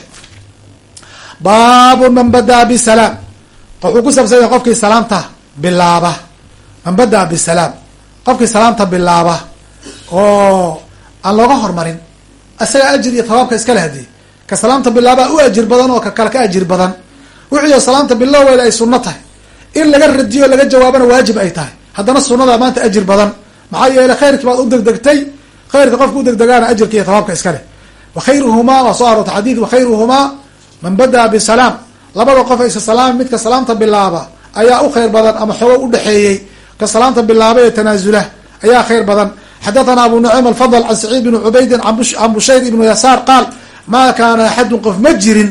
Baabu man badaa bisalaam wuxuu ku saabsan yahay qofkii salaamta bilaaba. Man badaa bisalaam qofkii salaamta bilaaba oo aan looga hormarin isaga ajir iyo tabaabka iskale haddii ka salaamta bilaabaa u ajir badan oo ka kale ka ajir badan. Wixii salaamta bilowgeeda ay sunno tahay. In laga radiyo laga jawaabana waajib ay tahay. Haddana sunada maanta ajir badan. Maxaa yeeley khayrkii baad u degdegtay khayrka qofka udegdegaana ajirka iyo tabaabka iskale wa khayruhumaa waa soo aroortay xadiid wa khayruhumaa man badaa bisalaam. Labada qof isa salaam midka salaamta bilaaba ayaa u khayr badan ama xogo udhexeeyey ka salaamta bilaaba ee tanaasula ayaa khayr badan. Xadathana abu nucaym alfadl can saciid bni cubaydin can bushayr ibnu yasaar qaal maa kaana axadun qof ma jirin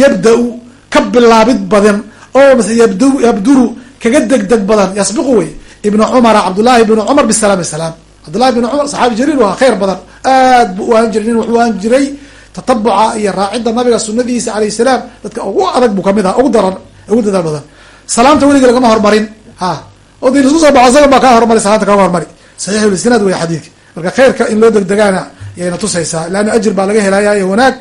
yabda-u ka bilaabid badan oo yabduru kaga degdeg badan yasbiqu wey. Ibnu cumara cabdullahi ibnu cumar bisalaam salaam cabdullahi ibnu cumar saxaabi jaliil waa khayr badan. Aad bu u ahaan jiray nin wuxuu ahaan jiray tatabuca iyo raacidda nabiga sunadiisa alayh salaam. Dadka ugu adag buu ka mid aha ugu daran ugu dadaal badan. Salaamta weligii lagama hormarin. Ha. O di lasu soo baxo isagan baa kaa hormari salaamta kaga hormari. Saxiixulisnaad wey xadiidka. Marka khayrka in loo degdegaana yayna tusaysaa leanna ajir baa laga helaya iyo wanaag.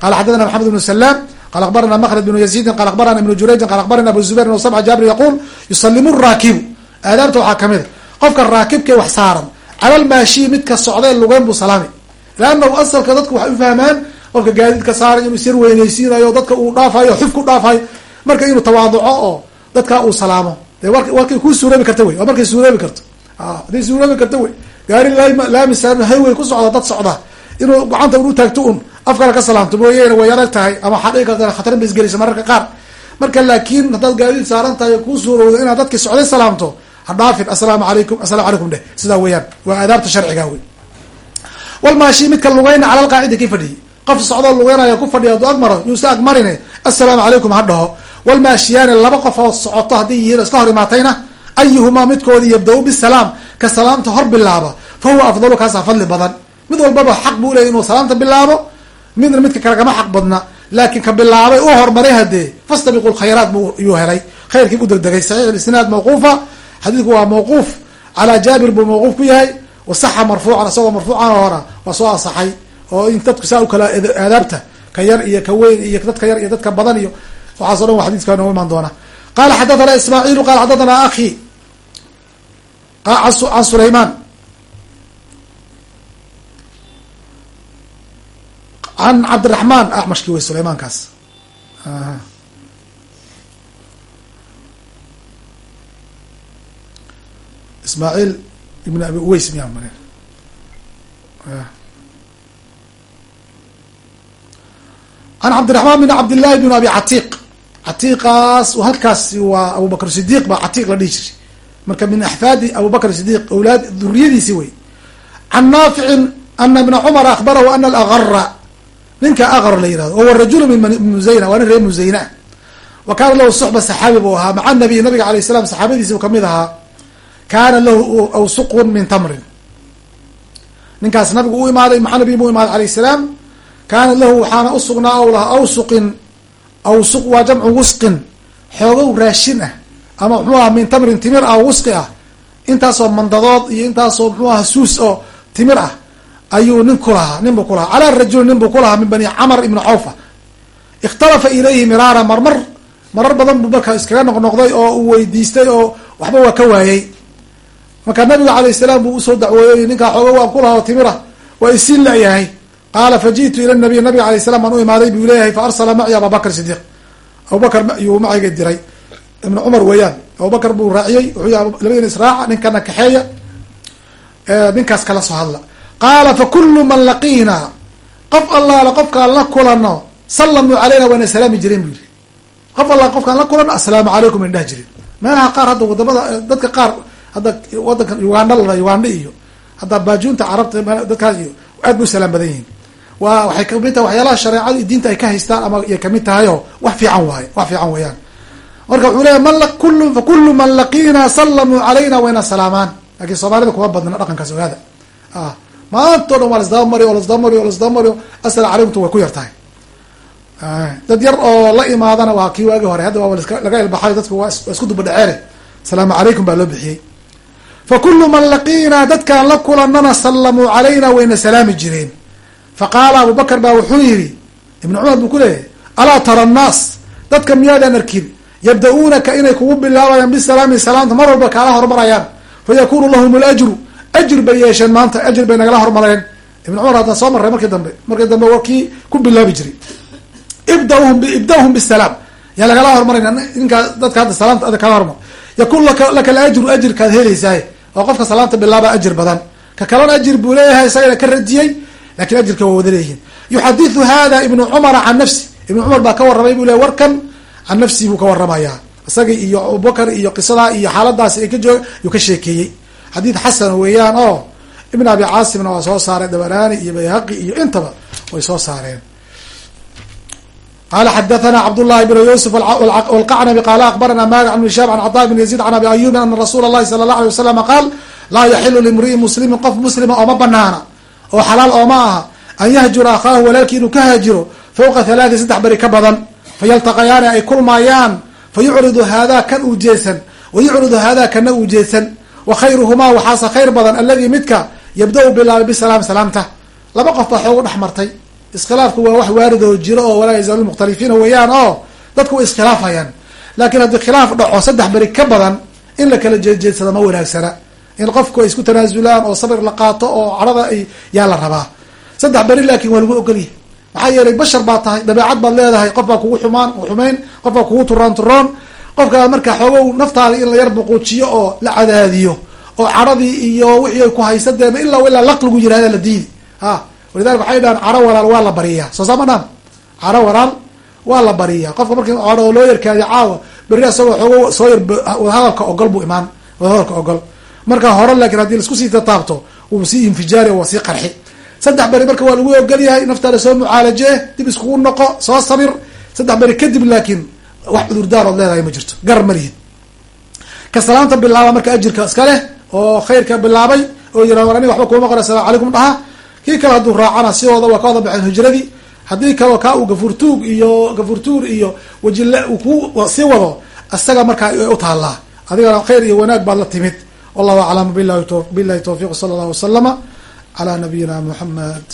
Qala xaddathana maxamed ibnu salaam qala akbarana mkrd bnu yaziidin qala akbarana ibnu jurayjin qala akbarana abu zubayr sabca jaabir yaquul yusalimu raakibu. Aadaabta waxaa ka mid a qofka raakibkee wax saaran cala lmaashii midka socdee lugeyn buu salaami. Leannahu asalka dadku waxay ufahmaan qofka gaadiidka saaray inuu isyar weyneysiinayo dadka uu dhaafayo xuf ku dhaafayo marka inuu tawaaduco oo dadka uu salaamo. De warkay kuu suuroobi karta wey waa markay suuroobi karto. Haday suuroobi karta wey gaari laamisa highway ku socda dad socda. Inuu gacanta un utaagto un afkala ka salaamto mooyeene way adag tahay ama waxaa khatarin ba isgelisa mararka qaar. Marka laakiin haddaad gaadiid saaran tahay kuu suurowdo inaad dadki socday salaamto ha dhaafin assalaamu alaykum assalamu calaykum dheh. Sidaa weeyaan waa aadaabta sharciga wey walmaashi midka lugeyna cala lqaacidi kii fadhiyay. Qof socdoo lugeynaya ku fadhiya aduu agmaro yuusa agmarine assalaamu calaykum ha dhaho. Walmaashiyaani laba qof oo socoto haddii yihiin iska hor imaatayna ayuhumaa midkoodi yabda-u bisalaam ka salaamta hor bilaaba fa huwa afdalu kaasaa fadli badan. Mid walbaba xaq buu leeyay inuu salaamta bilaabo midna midka kale kama xaq badna laakiin ka bilaabay u hormaray hadee fastabiqu lkhayraat bu helay. Khayrkii u degdegay saxiix isnaad mawquufa xadiidku waa mawquuf calaa jaabir buu mawquuf ku yahay wasaxa marfuucan isagoo marfuucan hora waa soo asaxay oo in dadku saa u kala aadaabta ka yar iyo ka weyn iyo dadka yar iyo dadka badan iyo waxaaso dhan wa xadidka noogu imaan doona. Qala xadathana ismaaciilu qala xadathana akhi can sulayman an cabdiraxman amashki wey sulaymankaas ismaaciil ibn abi uweys miyaa mare an cabdiraxman bin cabdillahi bn abi catiiq catiiqaas halkaasi waa abubakr sidiq baa catiiq la dhihi jiray marka min axfaadi abubakr sidiq awlaad duriyadiisi wey can naaficin ana ibna cumar akbarahu ana alagara ninka aqar la yiraahdo wahuwa rajulu min muzayna waa nin reer muzayna. Wa kaana lahu suxba saxaabi buu ahaa maca nabiy nabiga alayh salam saxaabadiisi u ka mid ahaa. Kaana lahu awsuqun min tamrin. Ninkaas nabigu u imaaday maca nabiy buu imaaday alayh salaam. Kaana lahu waxaana usugnaa o awsuqin awsuq waa jamcu wusqin xoogow raashin ah ama muxuu aha min tamrin timir ah wusqi ah. Intaasoo mandadood iyo intaasoo muxuu aha suus oo timir ah ayuu nin ku lahaa nin buu ku lahaa. Calaa rajuli nin buu ku lahaa min bani camr ibni cawfa. Ikhtalafa ilayhi miraara marmar. Marar badan buu marka iskaga noqnoqday oo uu weydiistay oo waxba waa ka waayey. Marka nabiga alayh salaam buu u soo dacwooyey ninkaa xooga waan ku lahaa oo timira waa isiin layahay qaala faji'tu ila nabiy. Nabiga alayh salam baan u imaaday buu leeyahay fa arsala maci abubakr sidiiq abubakar yuu macayga diray ibn cumar weeyaan. Abubakar buu raaciyey wuxuu yii labadina israaca ninkana kaxeeya. Ninkaas kala soo hadla. Qaala fakulu man laqiina qof allaala qofkaan la kulano sallamuu calayna wayna salaami jireen bu yihi qof alla qofkaan la kulano assalaamu calaykum an dhah jirin. Meelaha qaar hadda waddamada dadka qaar hadda wadankan uganda la uganda iyo hadda baajuunta carabta dadkaas iyo aad bay u salaam badan yihiin. Waa waxay ka mid tahay waxyaalaha shareecada iyo diinta ay ka haystaan ama ay ka mid tahay oo wax fiican waaye wax fiican weeyaan marka wuxuu leeyahy man kulu fakulu man laqiina sallamuu calayna wayna salaamaan. Lakin soomaalida kuma badna dhaqankaas ogaada maanta o dhan waa lasdaba mariyo lasdaba mariyo lasdaba mariyo. Asalamu calaykumtu way ku yar tahay. Dad yar oo la imaadana waa kii waagi hore. Hadda waa laga ilbaxayo dadku waa isku dubadhaceene asalaamu calaykum baa loo bixiyey. Fakulu man laqiinaa dadkaan la kulanana sallamuu calayna wayna salaami jireen. Faqaala abubakar baa wuxuu yihi ibnu cumar buu ku leeyahay alaa tara annaas? Dadka miyaadaan arkin yabda-uunaka inay kugu bilaabayaan bisalaami salaamta mar walba kaala hormarayaan. Fayakunu lahum lajru ajir bay yeesheen maanta ajir bay nagala hormareen ibn cumar haddaan soo marray markii dambe. Markii dambe waa kii ku bilaabi jiray. Ibdahum ibdahum bisalaam yaa lagala hormaraya ninkaa dadka hadda salaamta ada kala hormar. Yakun laka laka alajru ajirkaad helaysaay. Oo qofka salaamta bilaaba ajir badan. Ka kalena ajir buu leeyahay isagana ka radiyey laakiin ajirka waa wada leeyihiin yuxadiثu hada ibnu cumara can nafsi. Ibnu cumar baa ka warramay bu ley warkan can nafsi buu ka waramayaa isagii iyo abubakar iyo qisadaa iyo xaaladaasi ay ka joog yuu ka sheekeeyey xadiid xasan weeyaan oo ibn abi caasimna waa soo saareen dabarani iyo bayhaqi iyo intaba way soo saareen qala xadathana cabdullahi bn yusuf alqacnabi qaala akbarana malik an shab an caطa bn yazid an abi ayubi ana rasuula اlahi sala اlah alay wasalam qaal laa yaxilu limri'in muslimin qof muslima ooma banaana oo xalaal ooma aha an yahjura akhaahu walaalkii inuu ka haajiro fawqa halaati saddex beri ka badan fayaltaqayaani ay kulmaayaan fayucridu haadaa kan uu jeesan wayucridu haadaa kana uu jeesan wa khayruhumaa waxaase khayr badan alladii midka yabda-u bilaabay bisalaam salaamta laba qof baa xoogu dhex martay iskhilaafku waa wax waarid oo jiro oo walaa yazaalu mukhtalifiina weeyaan oo dadku way iskhilaafayaan laakiin haddii khilaaf dhaco saddex beri ka badan in la kala jeedjeedsada ma wanaagsana in qofku ay isku tanaasulaan oo sabir la qaato oo cadhada yaa la rabaa saddex beri laakin waa lagu ogolyahay maxaa yeelay bashar baa tahay dabeecad baad leedahay qof baa kugu xumaan xumayn qof baa kugu turoon turoon qofkaa marka xoogow naftaada in la yar buquujiyo oo la cadaadiyo oo cadhadii iyo wixii ay ku haysadeena ilaa ilaa laq lagu yirahda la diidi. Ha walidalika waxay dhahaan caro walaal waa la bariyaa. Soo saama dhaan caro walaal waa la bariyaa. Qofka marki cadho loo yarkaadiyo caawa berri asagoo xoogo soo yar wadahadalka ogol buu imaan wadahadalka ogol marka hore laakin haddii la isku sii tataabto wuu sii infijaari waa sii qarxi saddex beri marka waa lagu ogol yahay naftaada soo mucaalaje dib iskugu noqo soo sabir saddex beri kadib laakiin wax cudurdaar ood leedahay ma jirto. Gar malihid ka salaamta bilaaba marka ajirka iska leh oo khayrka bilaabay oo yira war aniga waxba kuuma qora asalamu calaykum dhaha. Kii kale hadduu raacana sidooda waa ka wada baxeen hijradii. Haddii kaleo kaa uu gafurtuug iyo gafurtuur iyo wajile uu ku sii wado isaga markaa u taallaa. Adigana khayr iyo wanaag baad la timid. Wallahu aclam bilahi tawfiq sala allahu wasalama calaa nabiyina muxamed